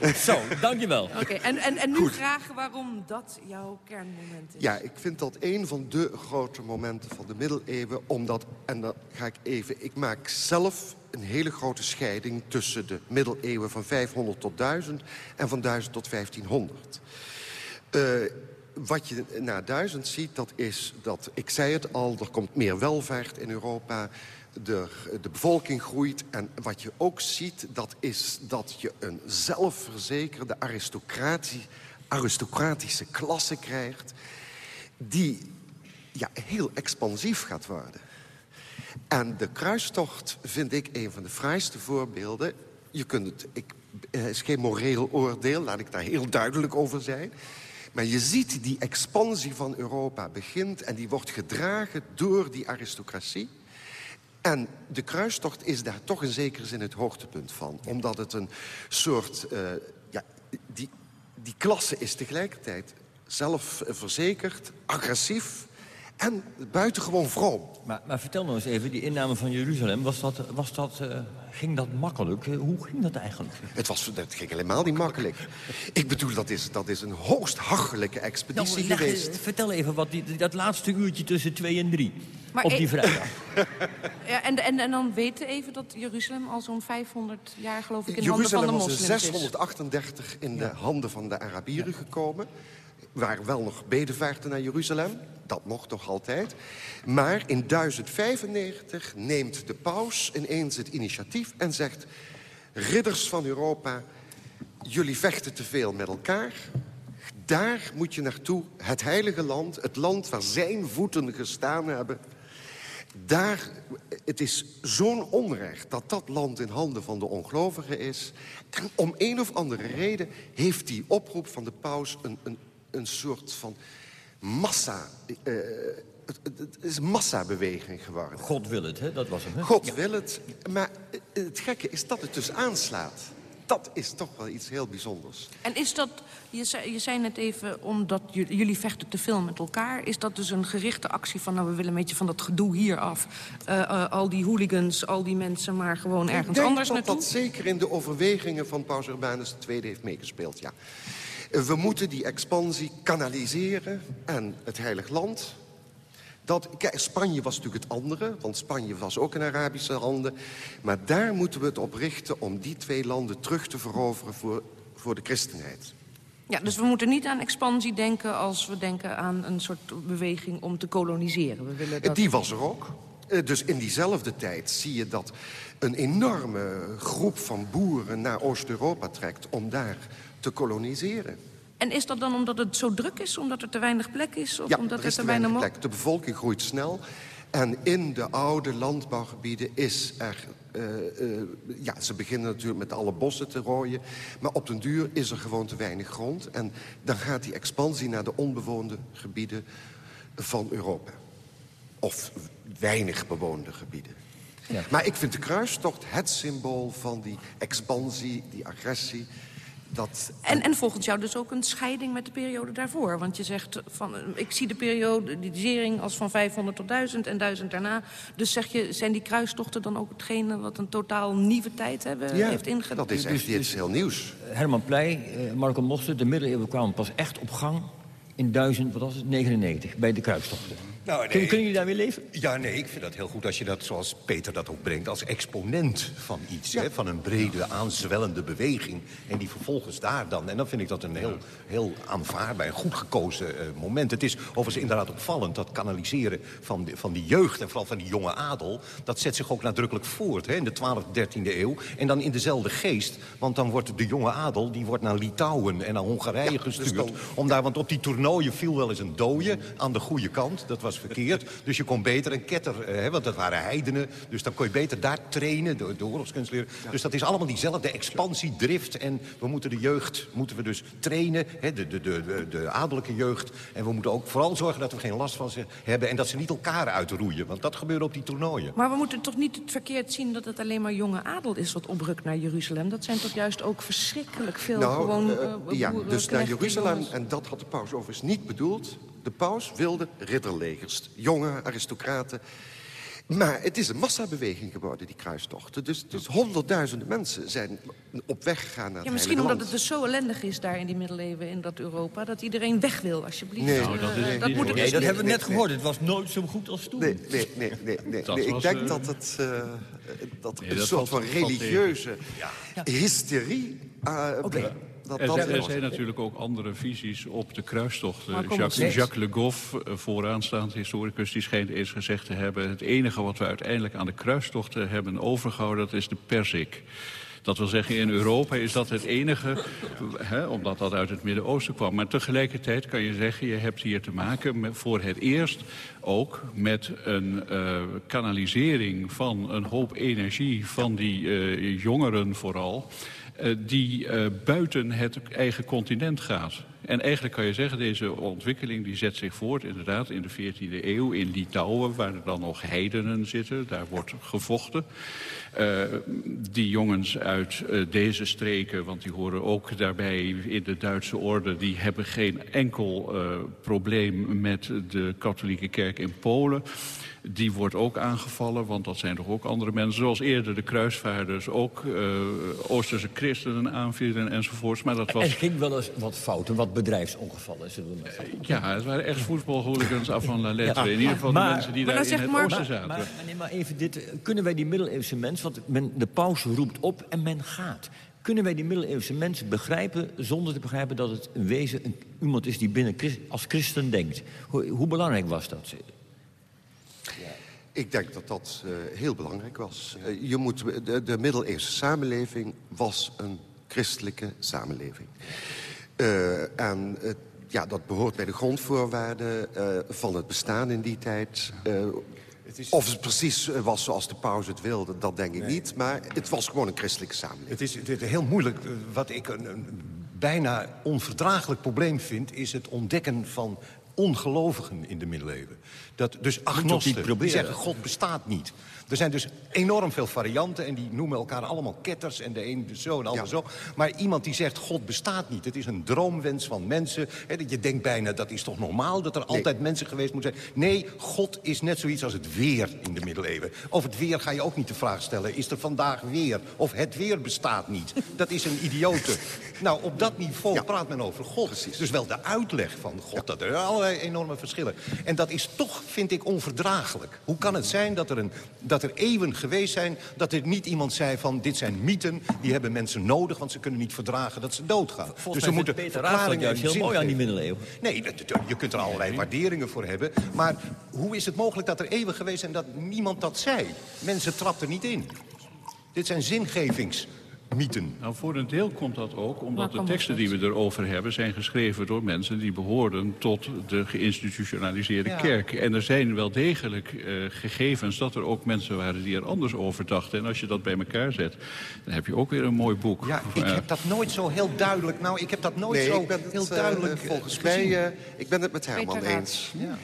[LAUGHS] Zo, dankjewel. Oké, en, en, en nu graag waarom dat jouw kernmoment is. Ja, ik vind dat een van de grote momenten van de middeleeuwen. Omdat, en dan ga ik even... Ik maak zelf een hele grote scheiding tussen de middeleeuwen van 500 tot 1000... en van 1000 tot 1500. Eh, wat je na 1000 ziet, dat is dat, ik zei het al... er komt meer welvaart in Europa, de, de bevolking groeit... en wat je ook ziet, dat is dat je een zelfverzekerde aristocratie, aristocratische klasse krijgt... die ja, heel expansief gaat worden. En de kruistocht vind ik een van de fraaiste voorbeelden. Je kunt ik, het is geen moreel oordeel, laat ik daar heel duidelijk over zijn. Maar je ziet die expansie van Europa begint... en die wordt gedragen door die aristocratie. En de kruistocht is daar toch in zekere zin het hoogtepunt van. Omdat het een soort... eh, ja, die, die klasse is tegelijkertijd zelfverzekerd, agressief... en buitengewoon vroom. Maar, maar vertel nog eens even, die inname van Jeruzalem, was dat, was dat, eh, ging dat makkelijk? Eh, Hoe ging dat eigenlijk? Het, was, dat ging helemaal niet makkelijk. Ik bedoel, dat is, dat is een hoogst hachelijke expeditie Nou, leg- geweest. vertel even wat die, dat laatste uurtje tussen twee en drie. Maar op e- die vrijdag. [LAUGHS] Ja, en, en, en dan weten even dat Jeruzalem al zo'n 500 jaar geloof ik in handen Jeruzalem van de was in moslims is. 638 in de handen van de Arabieren gekomen. Waren wel nog bedevaarten naar Jeruzalem. Dat mocht nog altijd. Maar in 1095 neemt de paus ineens het initiatief en zegt... Ridders van Europa, jullie vechten te veel met elkaar. Daar moet je naartoe, het heilige land, het land waar zijn voeten gestaan hebben. Daar, het is zo'n onrecht dat dat land in handen van de ongelovigen is. En om een of andere reden heeft die oproep van de paus een, een, een soort van massa... eh, het, is een massabeweging geworden. God wil het, hè? dat was hem. Hè? God Ja. wil het. Maar eh, het gekke is dat het dus aanslaat. Dat is toch wel iets heel bijzonders. En is dat, je zei, je zei net even, omdat jullie vechten te veel met elkaar... is dat dus een gerichte actie van, nou, we willen een beetje van dat gedoe hier af. Eh, eh, al die hooligans, al die mensen, maar gewoon Ik ergens denk anders dat naartoe? dat zeker in de overwegingen van Paus Urbanus II heeft meegespeeld, ja. We moeten die expansie kanaliseren en het Heilig Land... Dat, kijk, Spanje was natuurlijk het andere, want Spanje was ook in Arabische handen. Maar daar moeten we het op richten om die twee landen terug te veroveren... voor voor de christenheid. Ja, dus we moeten niet aan expansie denken als we denken aan een soort beweging om te koloniseren. We willen dat... Die was er ook. Eh, Dus in diezelfde tijd zie je dat een enorme groep van boeren naar Oost-Europa trekt... om daar te koloniseren. En is dat dan omdat het zo druk is, omdat er te weinig plek is? Of Ja, omdat er er is te te weinig weinig plek. De bevolking groeit snel. En in de oude landbouwgebieden is er... eh, eh, ja, ze beginnen natuurlijk met alle bossen te rooien. Maar op den duur is er gewoon te weinig grond. En dan gaat die expansie naar de onbewoonde gebieden van Europa. Of weinig bewoonde gebieden. Ja. Maar ik vind de kruistocht het symbool van die expansie, die agressie. Dat, En, en volgens jou dus ook een scheiding met de periode daarvoor. Want je zegt, van, ik zie de periodisering als van 500 tot 1000 en 1000 daarna. Dus zeg je, zijn die kruistochten dan ook hetgene wat een totaal nieuwe tijd hebben, Ja, heeft ingedaan? dat is echt iets heel nieuws. Herman Pleij, eh, Marco Moster, de middeleeuwen kwamen pas echt op gang in 1000, wat was het, 99, bij de kruistochten. Nou, nee. Kunnen, jullie daar weer leven? Ja, nee, ik vind dat heel goed als je dat, zoals Peter dat ook brengt... als exponent van iets, hè, van een brede, aanzwellende beweging... en die vervolgens daar dan... en dan vind ik dat een heel, heel aanvaardbaar en goed gekozen eh, moment. Het is overigens inderdaad opvallend, dat kanaliseren van, de, van die jeugd... en vooral van die jonge adel, dat zet zich ook nadrukkelijk voort... Hè, in de 12e, 13e eeuw, en dan in dezelfde geest... want dan wordt de jonge adel die wordt naar Litouwen en naar Hongarije gestuurd... dan- om daar, want op die toernooien viel wel eens een dode aan de goede kant. Dat was verkeerd. Dus je kon beter een ketter, eh, hè, want dat waren heidenen. Dus dan kon je beter daar trainen, de, de oorlogskunstleren. Dus dat is allemaal diezelfde expansie, drift. En we moeten de jeugd moeten we dus trainen, hè, de, de, de, de, de adellijke jeugd. En we moeten ook vooral zorgen dat we geen last van ze hebben... en dat ze niet elkaar uitroeien, want dat gebeurde op die toernooien. Maar we moeten toch niet het verkeerd zien dat het alleen maar jonge adel is... wat oprukt naar Jeruzalem. Dat zijn toch juist ook verschrikkelijk veel gewoon eh, eh, ja, dus naar Jeruzalem, en dat had de paus overigens niet bedoeld. De paus wilde ridderlegers, jonge aristocraten. Maar het is een massabeweging geworden, die kruistochten. Dus, dus honderdduizenden mensen zijn op weg gegaan naar Ja, het misschien omdat het dus zo ellendig is daar in die middeleeuwen in dat Europa... dat iedereen weg wil, alsjeblieft. Nee. Eh, Nou, dat is echt dat moet Nee, dat hebben we net nee, gehoord. Het was nooit zo goed als toen. Nee, nee, nee, nee. nee, Dat nee. Ik was, denk eh, dat het eh, dat Nee, een dat soort van religieuze hysterie... eh, dat Er dat zijn, er zijn natuurlijk ook andere visies op de kruistochten. Jacques. Jacques Le Goff, eh, vooraanstaand historicus, die schijnt eens gezegd te hebben... het enige wat we uiteindelijk aan de kruistochten hebben overgehouden, dat is de persik. Dat wil zeggen, in Europa is dat het enige, hè, omdat dat uit het Midden-Oosten kwam. Maar tegelijkertijd kan je zeggen, je hebt hier te maken met, voor het eerst ook met een eh, kanalisering van een hoop energie van die eh, jongeren vooral die eh, buiten het eigen continent gaat. En eigenlijk kan je zeggen, deze ontwikkeling die zet zich voort inderdaad in de 14e eeuw in Litouwen, waar er dan nog heidenen zitten. Daar wordt gevochten. Eh, die jongens uit eh, deze streken, want die horen ook daarbij in de Duitse orde... die hebben geen enkel eh, probleem met de katholieke kerk in Polen. Die wordt ook aangevallen, want dat zijn toch ook andere mensen. Zoals eerder de kruisvaarders ook eh, Oosterse christenen aanvielen enzovoorts. Maar dat Er was... ging wel eens wat fouten, wat bedrijfsongevallen, zullen we maar zeggen. Ja, het waren echt voetbalhooligans af van la lettre. Ja. in ieder geval Maar- de mensen die daar in het oosten zaten. maar, maar neem maar even dit. Kunnen wij die middeleeuwse mens, men, de paus roept op en men gaat. Kunnen wij die middeleeuwse mensen begrijpen zonder te begrijpen dat het een wezen een, iemand is die binnen als christen denkt? Hoe, hoe belangrijk was dat? Ik denk dat dat eh, heel belangrijk was. Eh, je moet, de, de middeleeuwse samenleving was een christelijke samenleving. Eh, en ja, dat behoort bij de grondvoorwaarden van het bestaan in die tijd. Of het precies eh, was zoals de paus het wilde, dat denk ik niet. Maar het was gewoon een christelijke samenleving. Het is, het is heel moeilijk. Eh, Wat ik een, een bijna onverdraaglijk probleem vind... is het ontdekken van ongelovigen in de middeleeuwen. Dat, dus agnosten, die zeggen God bestaat niet. Er zijn dus enorm veel varianten en die noemen elkaar allemaal ketters... en de een zo en de ander zo. Maar iemand die zegt God bestaat niet, het is een droomwens van mensen. Hè, dat je denkt bijna, dat is toch normaal dat er altijd mensen geweest moeten zijn? Nee, God is net zoiets als het weer in de middeleeuwen. Over het weer ga je ook niet de vraag stellen, is er vandaag weer? Of het weer bestaat niet. Dat is een idiote. [LAUGHS] Nou, op dat niveau praat men over God. Dus wel de uitleg van God, dat er allerlei allerlei enorme verschillen. En dat is toch, vind ik, onverdraaglijk. Hoe kan het zijn dat er, een, dat er eeuwen geweest zijn... dat er niet iemand zei van, dit zijn mythen, die hebben mensen nodig... want ze kunnen niet verdragen dat ze doodgaan. Volgens dus er moeten Peter juist heel mooi aan die middeleeuwen. Nee, dat- dat- je kunt er allerlei waarderingen voor hebben. Maar hoe is het mogelijk dat er eeuwen geweest zijn dat niemand dat zei? Mensen trapten niet in. Dit zijn Nou, voor een deel komt dat ook omdat de teksten die we erover hebben... zijn geschreven door mensen die behoorden tot de geïnstitutionaliseerde Ja. kerk. En er zijn wel degelijk eh, gegevens dat er ook mensen waren die er anders over dachten. En als je dat bij elkaar zet, dan heb je ook weer een mooi boek. Ja, ik heb dat nooit zo heel duidelijk... Nou, ik heb dat nooit Nee, zo ik ben het, heel eh, duidelijk eh, volgens mij, ik ben het met Herman eens. Ja.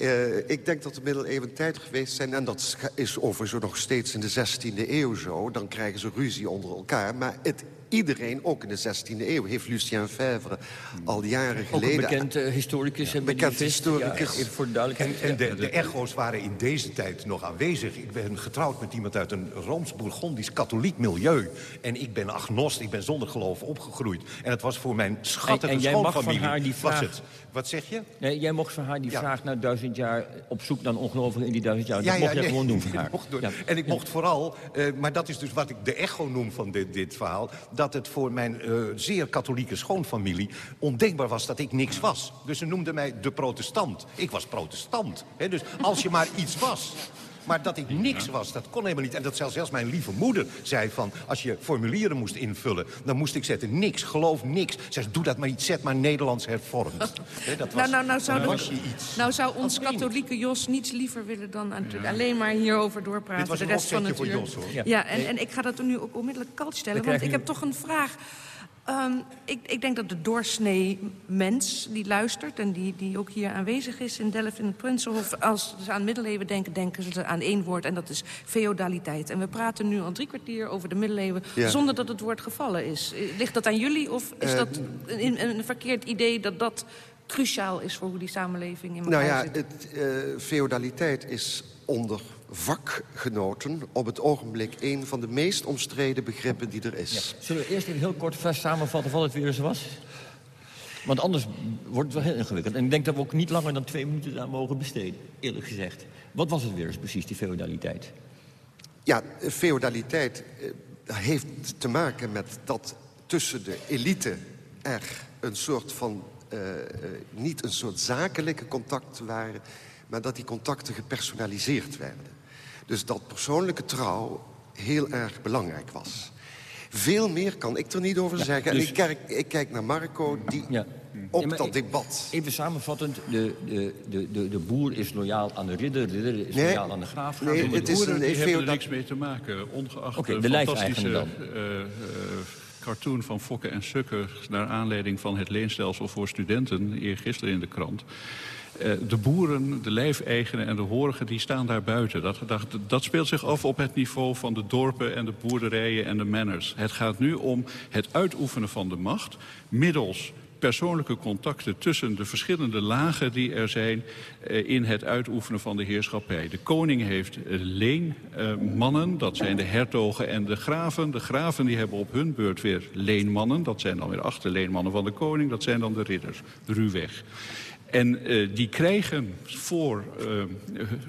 Eh, ik denk dat de middeleeuwen tijd geweest zijn... en dat is overigens nog steeds in de 16e eeuw zo... dan krijgen ze ruzie onder elkaar. Maar het, iedereen, ook in de 16e eeuw... heeft Lucien Fèvre al jaren Ook geleden... een bekend eh, historicus. en bekend historicus. Ja, voor de duidelijkheid. En, en de, de echo's waren in deze tijd nog aanwezig. Ik ben getrouwd met iemand uit een Rooms-Bourgondisch katholiek milieu. En ik ben agnost, ik ben zonder geloof opgegroeid. En het was voor mijn schattige En- en jij mag van schoonfamilie. haar die was vraag- het. Wat zeg je? Nee, jij mocht van haar die vraag na duizend jaar op zoek naar een ongelovige in die duizend jaar. Dat Ja, mocht ja, jij nee, gewoon doen van dat [LAUGHS] haar. mocht doen. En ik mocht vooral, eh, maar dat is dus wat ik de echo noem van dit, dit verhaal... dat het voor mijn eh, zeer katholieke schoonfamilie ondenkbaar was dat ik niks was. Dus ze noemden mij de protestant. Ik was protestant. Hè? Dus als je maar iets was... Maar dat ik niks was, dat kon helemaal niet. En dat zelfs, zelfs mijn lieve moeder zei van... als je formulieren moest invullen, dan moest ik zetten niks, geloof niks. Ze zei, doe dat maar niet, zet maar Nederlands hervormd. [LAUGHS] Hè, dat was, Nou, nou, nou, zou dan de- was je iets. nou zou ons katholieke Jos niets liever willen dan aan- alleen maar hierover doorpraten. Dit was de een rest van het opzetje voor uur. Jos, hoor. Ja, Ja. en, en ik ga dat nu ook onmiddellijk koud stellen, want ik heb toch een vraag. Ehm, ik, ik denk dat de doorsnee mens die luistert en die, die ook hier aanwezig is in Delft in het Prinsenhof... als ze aan middeleeuwen denken, denken ze aan één woord en dat is feodaliteit. En we praten nu al drie kwartier over de middeleeuwen Ja. zonder dat het woord gevallen is. Eh, Ligt dat aan jullie of is Eh, dat een, een verkeerd idee dat dat cruciaal is voor hoe die samenleving in elkaar Nou ja, zit? het, eh, feodaliteit is onder vakgenoten op het ogenblik... een van de meest omstreden begrippen die er is. Zullen we eerst even heel kort vast samenvatten wat het virus was? Want anders wordt het wel heel ingewikkeld. En ik denk dat we ook niet langer dan twee minuten aan mogen besteden, eerlijk gezegd. Wat was het virus precies, die feudaliteit? Ja, feodaliteit eh, heeft te maken met dat tussen de elite er een soort van... eh, eh, niet een soort zakelijke contacten waren... maar dat die contacten gepersonaliseerd werden. Dus dat persoonlijke trouw heel erg belangrijk was. Veel meer kan ik er niet over Ja, zeggen. dus- En ik kijk, ik kijk naar Marco, die op Ja, maar dat ik- debat... Even samenvattend, de, de, de, de, de boer is loyaal aan de ridder, de ridder is Nee, loyaal aan de graaf. nee, het is boeren een die hebben er niks mee te maken. Ongeacht de de fantastische eh, eh, cartoon van Fokke en Sukke... naar aanleiding van het leenstelsel voor studenten, eergisteren in de krant... Eh, de boeren, de lijfeigenen en de horigen, die staan daar buiten. Dat, dat, speelt zich af op het niveau van de dorpen en de boerderijen en de manors. Het gaat nu om het uitoefenen van de macht... middels persoonlijke contacten tussen de verschillende lagen die er zijn eh, in het uitoefenen van de heerschappij. De koning heeft eh, leenmannen, dat zijn de hertogen en de graven. De graven die hebben op hun beurt weer leenmannen, dat zijn dan weer achterleenmannen van de koning, dat zijn dan de ridders, ruwweg. En eh, die krijgen voor, eh,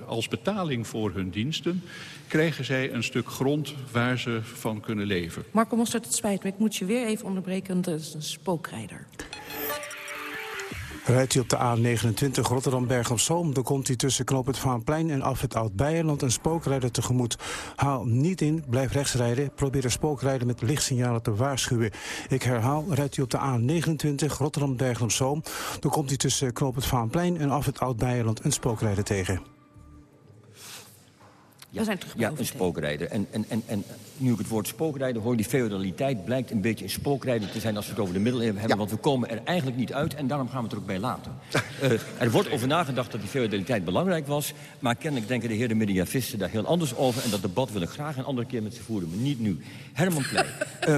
als betaling voor hun diensten... krijgen zij een stuk grond waar ze van kunnen leven. Marco Mostert, het spijt me. Ik moet je weer even onderbreken, want dat is een spookrijder. Rijdt u op de A29 Rotterdam-Berg op Zoom... dan komt u tussen Knoop het Vaanplein en af het Oud-Beijerland... een spookrijder tegemoet. Haal niet in, blijf rechts rijden. Probeer de spookrijder met lichtsignalen te waarschuwen. Ik herhaal, rijdt u op de A29 Rotterdam-Berg op Zoom... dan komt u tussen Knoop het Vaanplein en af het Oud-Beijerland... een spookrijder tegen. Ja, zijn terug bij ja een spookrijder. En, en, en, en nu ik het woord spookrijder hoor, die feudaliteit blijkt een beetje een spookrijder te zijn als we het over de middeleeuwen hebben. Want we komen er eigenlijk niet uit en daarom gaan we het er ook bij laten. Eh, er wordt over nagedacht dat die feudaliteit belangrijk was. Maar kennelijk denken de heren mediavisten daar heel anders over. En dat debat wil ik graag een andere keer met ze voeren, maar niet nu. Herman Pleij, [LAUGHS] eh,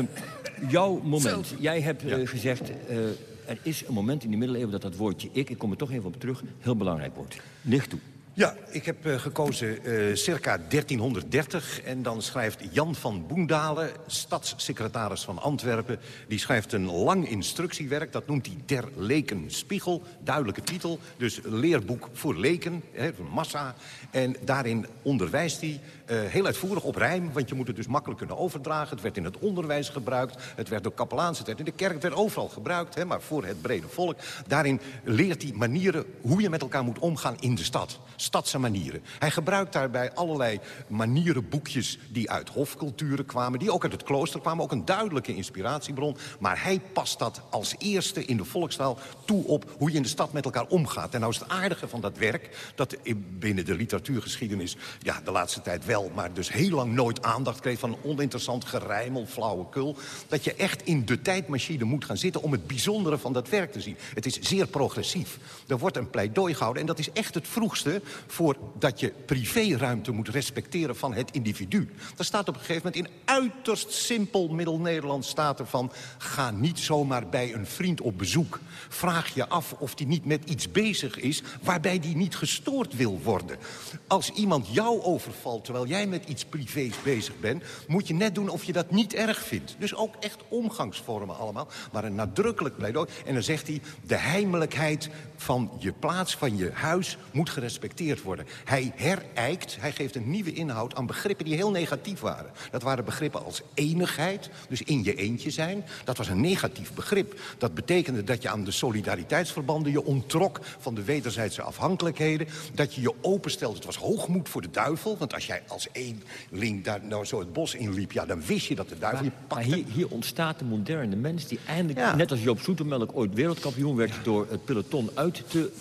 jouw moment. Jij hebt eh, gezegd, eh, er is een moment in de middeleeuwen dat dat woordje ik, ik kom er toch even op terug, heel belangrijk wordt. Licht toe. Ja, ik heb uh, gekozen uh, circa 1330. En dan schrijft Jan van Boendalen, stadssecretaris van Antwerpen... die schrijft een lang instructiewerk, dat noemt hij Der Leken Spiegel. Duidelijke titel, dus leerboek voor leken, hè, massa. En daarin onderwijst hij uh, heel uitvoerig op rijm, want je moet het dus makkelijk kunnen overdragen. Het werd in het onderwijs gebruikt, het werd door kapelaans, het werd in de kerk, het werd overal gebruikt, hè, maar voor het brede volk. Daarin leert hij manieren hoe je met elkaar moet omgaan in de stad. Stadse manieren. Hij gebruikt daarbij allerlei manierenboekjes die uit hofculturen kwamen, die ook uit het klooster kwamen, ook een duidelijke inspiratiebron. Maar hij past dat als eerste in de volkstaal toe op hoe je in de stad met elkaar omgaat. En nou is het aardige van dat werk, dat binnen de literatuurgeschiedenis ja, de laatste tijd wel maar dus heel lang nooit aandacht kreeg... van oninteressant gerijmel, flauwekul... dat je echt in de tijdmachine moet gaan zitten om het bijzondere van dat werk te zien. Het is zeer progressief. Er wordt een pleidooi gehouden en dat is echt het vroegste... voor dat je privéruimte moet respecteren van het individu. Daar staat op een gegeven moment in uiterst simpel middel-Nederlands... staat er van, ga niet zomaar bij een vriend op bezoek. Vraag je af of die niet met iets bezig is... waarbij die niet gestoord wil worden. Als iemand jou overvalt terwijl jij met iets privés bezig bent... moet je net doen of je dat niet erg vindt. Dus ook echt omgangsvormen allemaal. Maar een nadrukkelijk pleidooi. En dan zegt hij, de heimelijkheid van je plaats, van je huis... moet gerespecteerd worden. Hij herijkt, hij geeft een nieuwe inhoud aan begrippen die heel negatief waren. Dat waren begrippen als enigheid, dus in je eentje zijn. Dat was een negatief begrip. Dat betekende dat je aan de solidariteitsverbanden je ontrok... van de wederzijdse afhankelijkheden. Dat je je openstelde. Het was hoogmoed voor de duivel. Want als jij als eenling daar nou zo het bos inliep... ja, dan wist je dat de duivel maar, je pakte. Maar hier, hier, ontstaat de moderne mens die eindelijk, net als Joop Zoetemelk... ooit wereldkampioen werd door het peloton uit te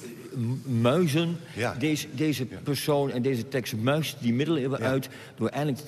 muizen. Ja. Deze, deze persoon en deze tekst muist die middeleeuwen uit... door eindelijk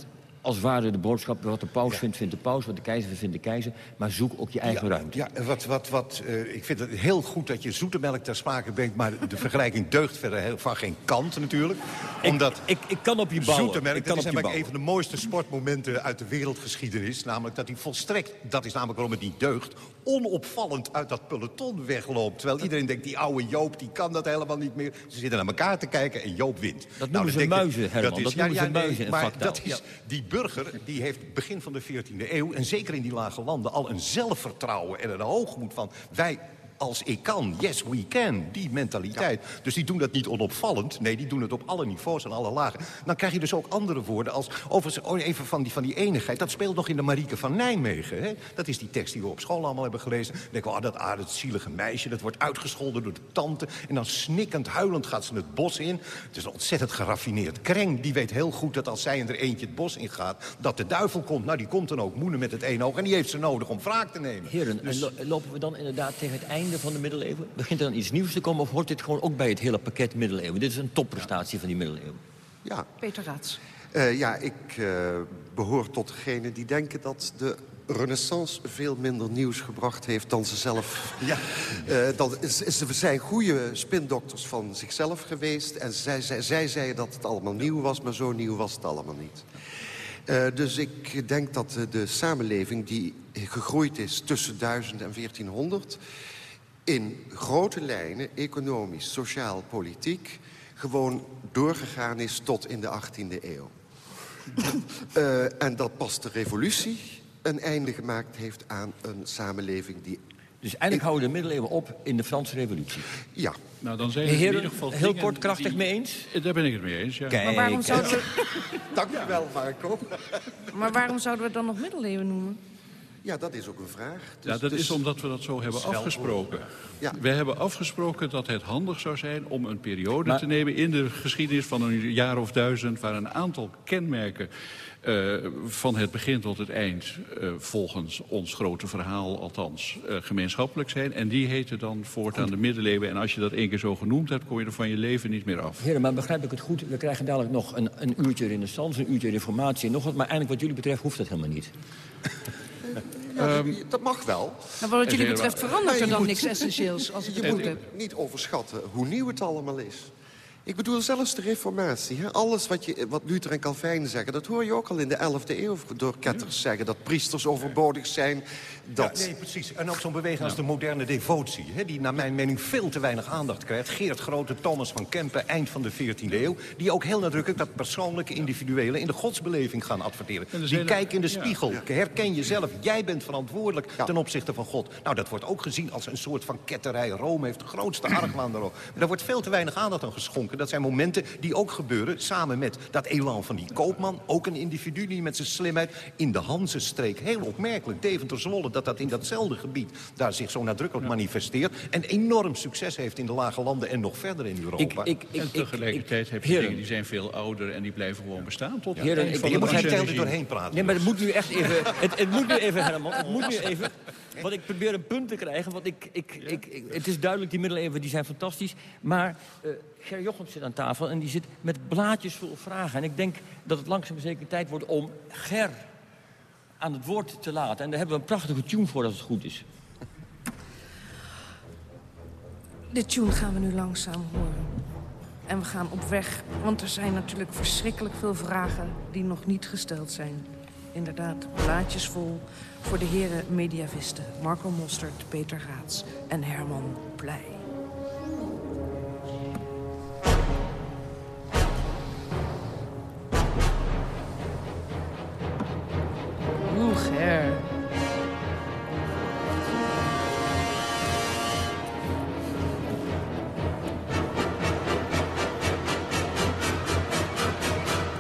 als ware de boodschap, wat de paus vindt, vindt de paus. Wat de keizer vindt, vindt de keizer. Maar zoek ook je eigen ja, ruimte. Ja, wat, wat, wat, uh, ik vind het heel goed dat je zoetemelk ter sprake brengt... maar de vergelijking deugt verder heel, van geen kant natuurlijk. Omdat ik, ik, ik kan op je bouwen. Zoetemelk, ik kan dat is namelijk een van de mooiste sportmomenten uit de wereldgeschiedenis. Namelijk dat hij volstrekt, dat is namelijk waarom het niet deugt... onopvallend uit dat peloton wegloopt. Terwijl iedereen denkt, die oude Joop, die kan dat helemaal niet meer. Ze zitten naar elkaar te kijken en Joop wint. Dat noemen nou, ze muizen, Herman. Dat, is, dat noemen ja, ze muizen nee, in Maar dat is, die burger, die heeft begin van de 14e eeuw... en zeker in die lage landen al een zelfvertrouwen en een hoogmoed van... wij als ik kan, yes we can, die mentaliteit. Dus die doen dat niet onopvallend, nee, die doen het op alle niveaus en alle lagen. Dan krijg je dus ook andere woorden als, overigens oh, even van die, van die enigheid... dat speelt nog in de Marieke van Nijmegen. Hè? Dat is die tekst die we op school allemaal hebben gelezen. Dan denk ik, oh, dat aardig zielige meisje, dat wordt uitgescholden door de tante... en dan snikkend, huilend gaat ze het bos in. Het is een ontzettend geraffineerd. Kreng, die weet heel goed dat als zij in er eentje het bos ingaat... dat de duivel komt, nou, die komt dan ook moenen met het ene oog... en die heeft ze nodig om wraak te nemen. Heren, Dus- en lo- lopen we dan inderdaad tegen het einde van de middeleeuwen? Begint er dan iets nieuws te komen of hoort dit gewoon ook bij het hele pakket middeleeuwen? Dit is een topprestatie van die middeleeuwen. Ja. Peter Raats. Eh, ja, ik eh, behoor tot degenen die denken dat de renaissance veel minder nieuws gebracht heeft dan ze zelf. [LAUGHS] Ja. Eh, dat is, is, ze zijn goede spindokters van zichzelf geweest. En zij, zij, zij zeiden dat het allemaal nieuw was, maar zo nieuw was het allemaal niet. Eh, dus ik denk dat de, de samenleving die gegroeid is tussen 1000 en 1400... in grote lijnen, economisch, sociaal, politiek... gewoon doorgegaan is tot in de 18e eeuw. [LAUGHS] Eh, en dat pas de revolutie een einde gemaakt heeft aan een samenleving die... Dus eigenlijk houden de middeleeuwen op in de Franse revolutie. Ja. Nou, dan zijn er in ieder geval heel kort krachtig die- mee eens? Daar ben ik het mee eens, ja. Kijk, Maar waarom zouden we, [LAUGHS] Dank u wel, Marco. maar waarom zouden we het dan nog middeleeuwen noemen? Ja, dat is ook een vraag. Dus- Ja, dat dus- is omdat we dat zo hebben afgesproken. Ja. We hebben afgesproken dat het handig zou zijn om een periode Maar- te nemen... in de geschiedenis van een jaar of duizend... waar een aantal kenmerken eh, van het begin tot het eind... eh, volgens ons grote verhaal althans eh, gemeenschappelijk zijn. En die heten dan voortaan de middeleeuwen. En als je dat één keer zo genoemd hebt, kom je er van je leven niet meer af. Heren, maar begrijp ik het goed? We krijgen dadelijk nog een, een uurtje renaissance, een uurtje reformatie en nog wat. Maar eigenlijk wat jullie betreft hoeft dat helemaal niet. Ja, dat- dat mag wel. Nou, wat jullie betreft maar- verandert er dan moet- niks essentieels, als ik het goed heb. niet overschatten hoe nieuw het allemaal is. Ik bedoel zelfs de reformatie. Hè? Alles wat, je, wat Luther en Calvijn zeggen... dat hoor je ook al in de 11e eeuw door ketters zeggen. Dat priesters overbodig zijn. Dat... Ja, nee, precies. En ook zo'n beweging als de moderne devotie... Hè, die naar mijn mening veel te weinig aandacht krijgt. Geert Grote, Thomas van Kempen, eind van de 14e eeuw... die ook heel nadrukkelijk dat persoonlijke, individuele... in de godsbeleving gaan adverteren. Die kijken in de spiegel. Herken jezelf. Jij bent verantwoordelijk ten opzichte van God. Nou, dat wordt ook gezien als een soort van ketterij. Rome heeft de grootste argwaan erop. Maar daar wordt veel te weinig aandacht aan geschonken. Dat zijn momenten die ook gebeuren samen met dat elan van die koopman. Ook een individu die met zijn slimheid in de Hanse-streek... heel opmerkelijk, Deventer Zwolle, dat dat in datzelfde gebied... daar zich zo nadrukkelijk manifesteert. En enorm succes heeft in de lage landen en nog verder in Europa. Ik, ik, en tegelijkertijd heb je dingen die zijn veel ouder... en die blijven gewoon bestaan tot... Heren, ik, je moet er doorheen praten. Nee, maar het moet nu echt even... het, het moet nu even, Herman, het moet nu even... Want ik probeer een punt te krijgen, want ik, ik, ik, het is duidelijk, die middeleeuwen die zijn fantastisch. Maar uh, Ger Jochem zit aan tafel en die zit met blaadjes vol vragen. En ik denk dat het langzaam zeker tijd wordt om Ger aan het woord te laten. En daar hebben we een prachtige tune voor als het goed is. De tune gaan we nu langzaam horen. En we gaan op weg, want er zijn natuurlijk verschrikkelijk veel vragen die nog niet gesteld zijn. Inderdaad, blaadjes vol voor de heren mediavisten Marco Mostert, Peter Raats en Herman Pleij. Oeh, Ger.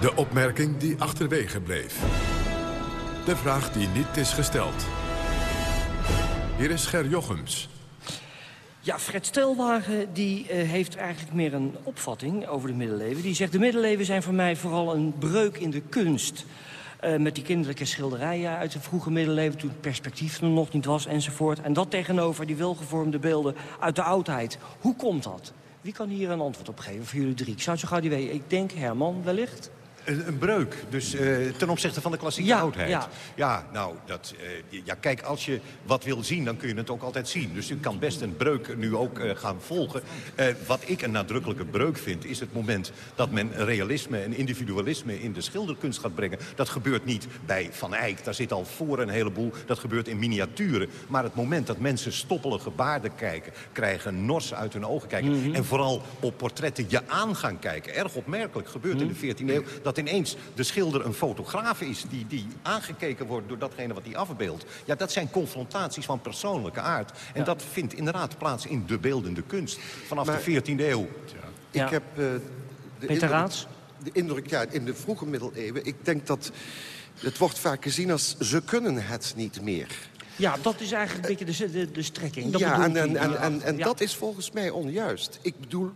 De opmerking die achterwege bleef. De vraag die niet is gesteld. Hier is Ger Jochems. Ja, Fred Stelwagen die, uh, heeft eigenlijk meer een opvatting over de middeleeuwen. Die zegt, de middeleeuwen zijn voor mij vooral een breuk in de kunst. Uh, met die kinderlijke schilderijen uit de vroege middeleeuwen... toen het perspectief er nog niet was enzovoort. En dat tegenover die welgevormde beelden uit de oudheid. Hoe komt dat? Wie kan hier een antwoord op geven voor jullie drie? Ik zou zo gauw niet weten. Ik denk Herman wellicht. Een, een, breuk, dus uh, ten opzichte van de klassieke ja, oudheid. Ja. ja, nou, dat, uh, ja, kijk, als je wat wil zien, dan kun je het ook altijd zien. Dus u kan best een breuk nu ook uh, gaan volgen. wat ik een nadrukkelijke breuk vind, is het moment dat men realisme en individualisme in de schilderkunst gaat brengen. Dat gebeurt niet bij Van Eyck, daar zit al voor een heleboel. Dat gebeurt in miniaturen. Maar het moment dat mensen stoppelige baarden kijken, krijgen, nors uit hun ogen kijken... Mm -hmm. en vooral op portretten je aan gaan kijken. Erg opmerkelijk gebeurt mm -hmm. in de 14e eeuw... Dat dat ineens de schilder een fotograaf is... die, die aangekeken wordt door datgene wat hij afbeeldt. Ja, dat zijn confrontaties van persoonlijke aard. En ja. dat vindt inderdaad plaats in de beeldende kunst. Vanaf maar, de 14e eeuw. Ja. Ik heb uh, de, Peter Raats? de indruk, ja, in de vroege middeleeuwen... ik denk dat het wordt vaak gezien als ze kunnen het niet meer... Ja, dat is eigenlijk een beetje de, de, de strekking. Dat ja, en, en, en, en, en ja. dat is volgens mij onjuist. Ik bedoel,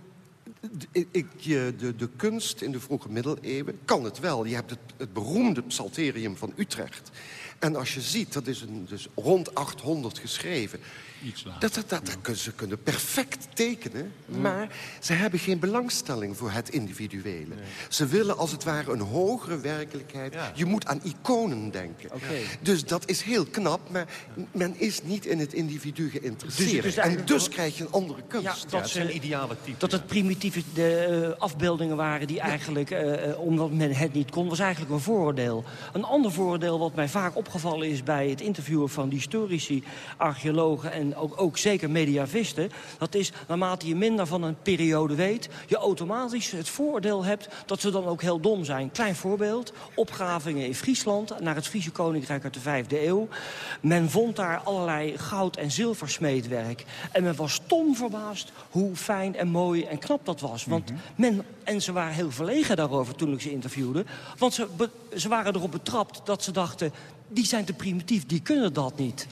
ik, de, de kunst in de vroege middeleeuwen kan het wel. Je hebt het, het beroemde psalterium van Utrecht. En als je ziet, dat is een, dus rond 800 geschreven... Iets dat, dat, dat, dat, ze kunnen perfect tekenen, maar ze hebben geen belangstelling voor het individuele. Nee. Ze willen als het ware een hogere werkelijkheid. Ja. Je moet aan iconen denken. Okay. Dus dat is heel knap, maar men is niet in het individu geïnteresseerd. Dus, dus en dus krijg je een andere kunst. Ja, dat zijn ideale typen. Dat het primitieve de, uh, afbeeldingen waren die eigenlijk, uh, omdat men het niet kon, was eigenlijk een vooroordeel. Een ander vooroordeel wat mij vaak opgevallen is bij het interviewen van die historici, archeologen en ook, ook zeker mediavisten... dat is, naarmate je minder van een periode weet... je automatisch het voordeel hebt dat ze dan ook heel dom zijn. Klein voorbeeld, opgravingen in Friesland... naar het Friese Koninkrijk uit de vijfde eeuw. Men vond daar allerlei goud- en zilversmeedwerk. En men was stom verbaasd hoe fijn en mooi en knap dat was. Want mm -hmm. men, en ze waren heel verlegen daarover toen ik ze interviewde... want ze, ze waren erop betrapt dat ze dachten... die zijn te primitief, die kunnen dat niet...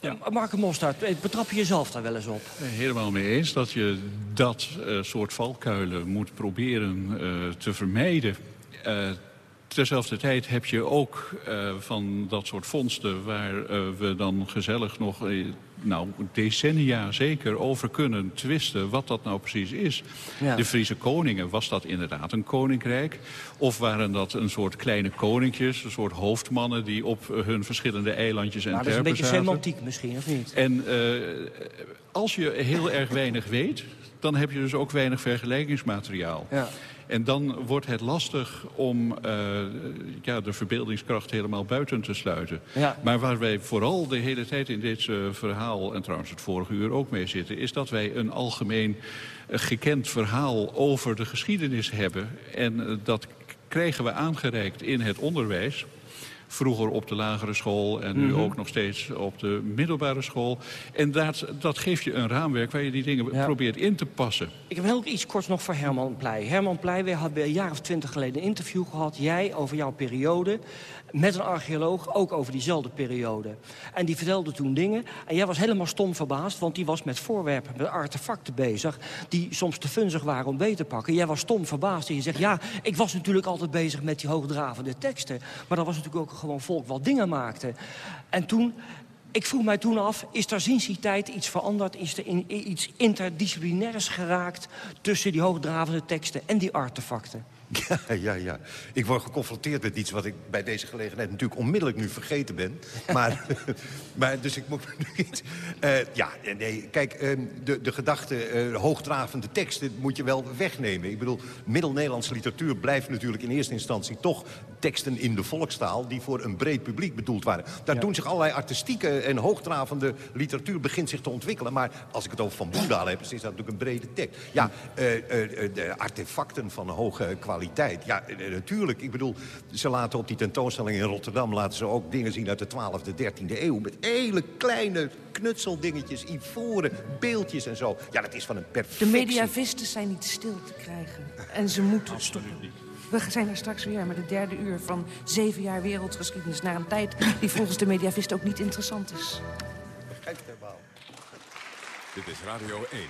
Ja. Mark Mostard, betrap je jezelf daar wel eens op? Helemaal mee eens dat je dat uh, soort valkuilen moet proberen uh, te vermijden. Uh, Terzelfde tijd heb je ook van dat soort vondsten... waar we dan gezellig nog nou, decennia zeker over kunnen twisten... wat dat nou precies is. Ja. De Friese koningen, was dat inderdaad een koninkrijk? Of waren dat een soort kleine koninkjes, een soort hoofdmannen... die op hun verschillende eilandjes en terpen dat is een beetje zaten? semantiek misschien, of niet? En als je heel erg weinig weet dan heb je dus ook weinig vergelijkingsmateriaal. Ja. En dan wordt het lastig om uh, ja, de verbeeldingskracht helemaal buiten te sluiten. Ja. Maar waar wij vooral de hele tijd in dit uh, verhaal... en trouwens het vorige uur ook mee zitten... is dat wij een algemeen uh, gekend verhaal over de geschiedenis hebben. En dat krijgen we aangereikt in het onderwijs vroeger op de lagere school en nu Mhm. ook nog steeds op de middelbare school. En dat, dat geeft je een raamwerk waar je die dingen Ja. probeert in te passen. Ik heb heel iets korts nog voor Herman Pleij. Herman Pleij, we hadden een jaar of twintig geleden een interview gehad. Jij over jouw periode. Met een archeoloog, ook over diezelfde periode. En die vertelde toen dingen. En jij was helemaal stom verbaasd, want die was met voorwerpen, met artefacten bezig. Die soms te funzig waren om beet te pakken. Jij was stom verbaasd en je zegt, ja, ik was natuurlijk altijd bezig met die hoogdravende teksten. Maar dat was natuurlijk ook gewoon volk wat dingen maakte. En toen ik vroeg mij toen af, is er sinds die tijd iets veranderd? Is er iets interdisciplinairs geraakt tussen die hoogdravende teksten en die artefacten? Ja, ja, ja. Ik word geconfronteerd met iets wat ik bij deze gelegenheid natuurlijk onmiddellijk nu vergeten ben. Maar, [LAUGHS] maar dus ik moet nu iets... Eh, ja, nee, kijk, eh, de, de gedachte eh, hoogdravende teksten moet je wel wegnemen. Ik bedoel, middel-Nederlandse literatuur blijft natuurlijk in eerste instantie toch teksten in de volkstaal die voor een breed publiek bedoeld waren. Daar Ja. doen zich allerlei artistieke en hoogdravende literatuur begint zich te ontwikkelen. Maar als ik het over Van Boedaal heb, is dat natuurlijk een brede tekst. Ja, eh, de artefacten van hoge kwaliteit. Ja, eh, natuurlijk. Ik bedoel, ze laten op die tentoonstelling in Rotterdam... laten ze ook dingen zien uit de 12e, 13e eeuw. Met hele kleine knutseldingetjes, ivoren, beeldjes en zo. Ja, dat is van een De perfectie. mediavisten zijn niet stil te krijgen. En ze moeten stoppen. We zijn er straks weer met het derde uur van zeven jaar wereldgeschiedenis... naar een tijd die volgens de mediavisten ook niet interessant is. Dit is Radio 1.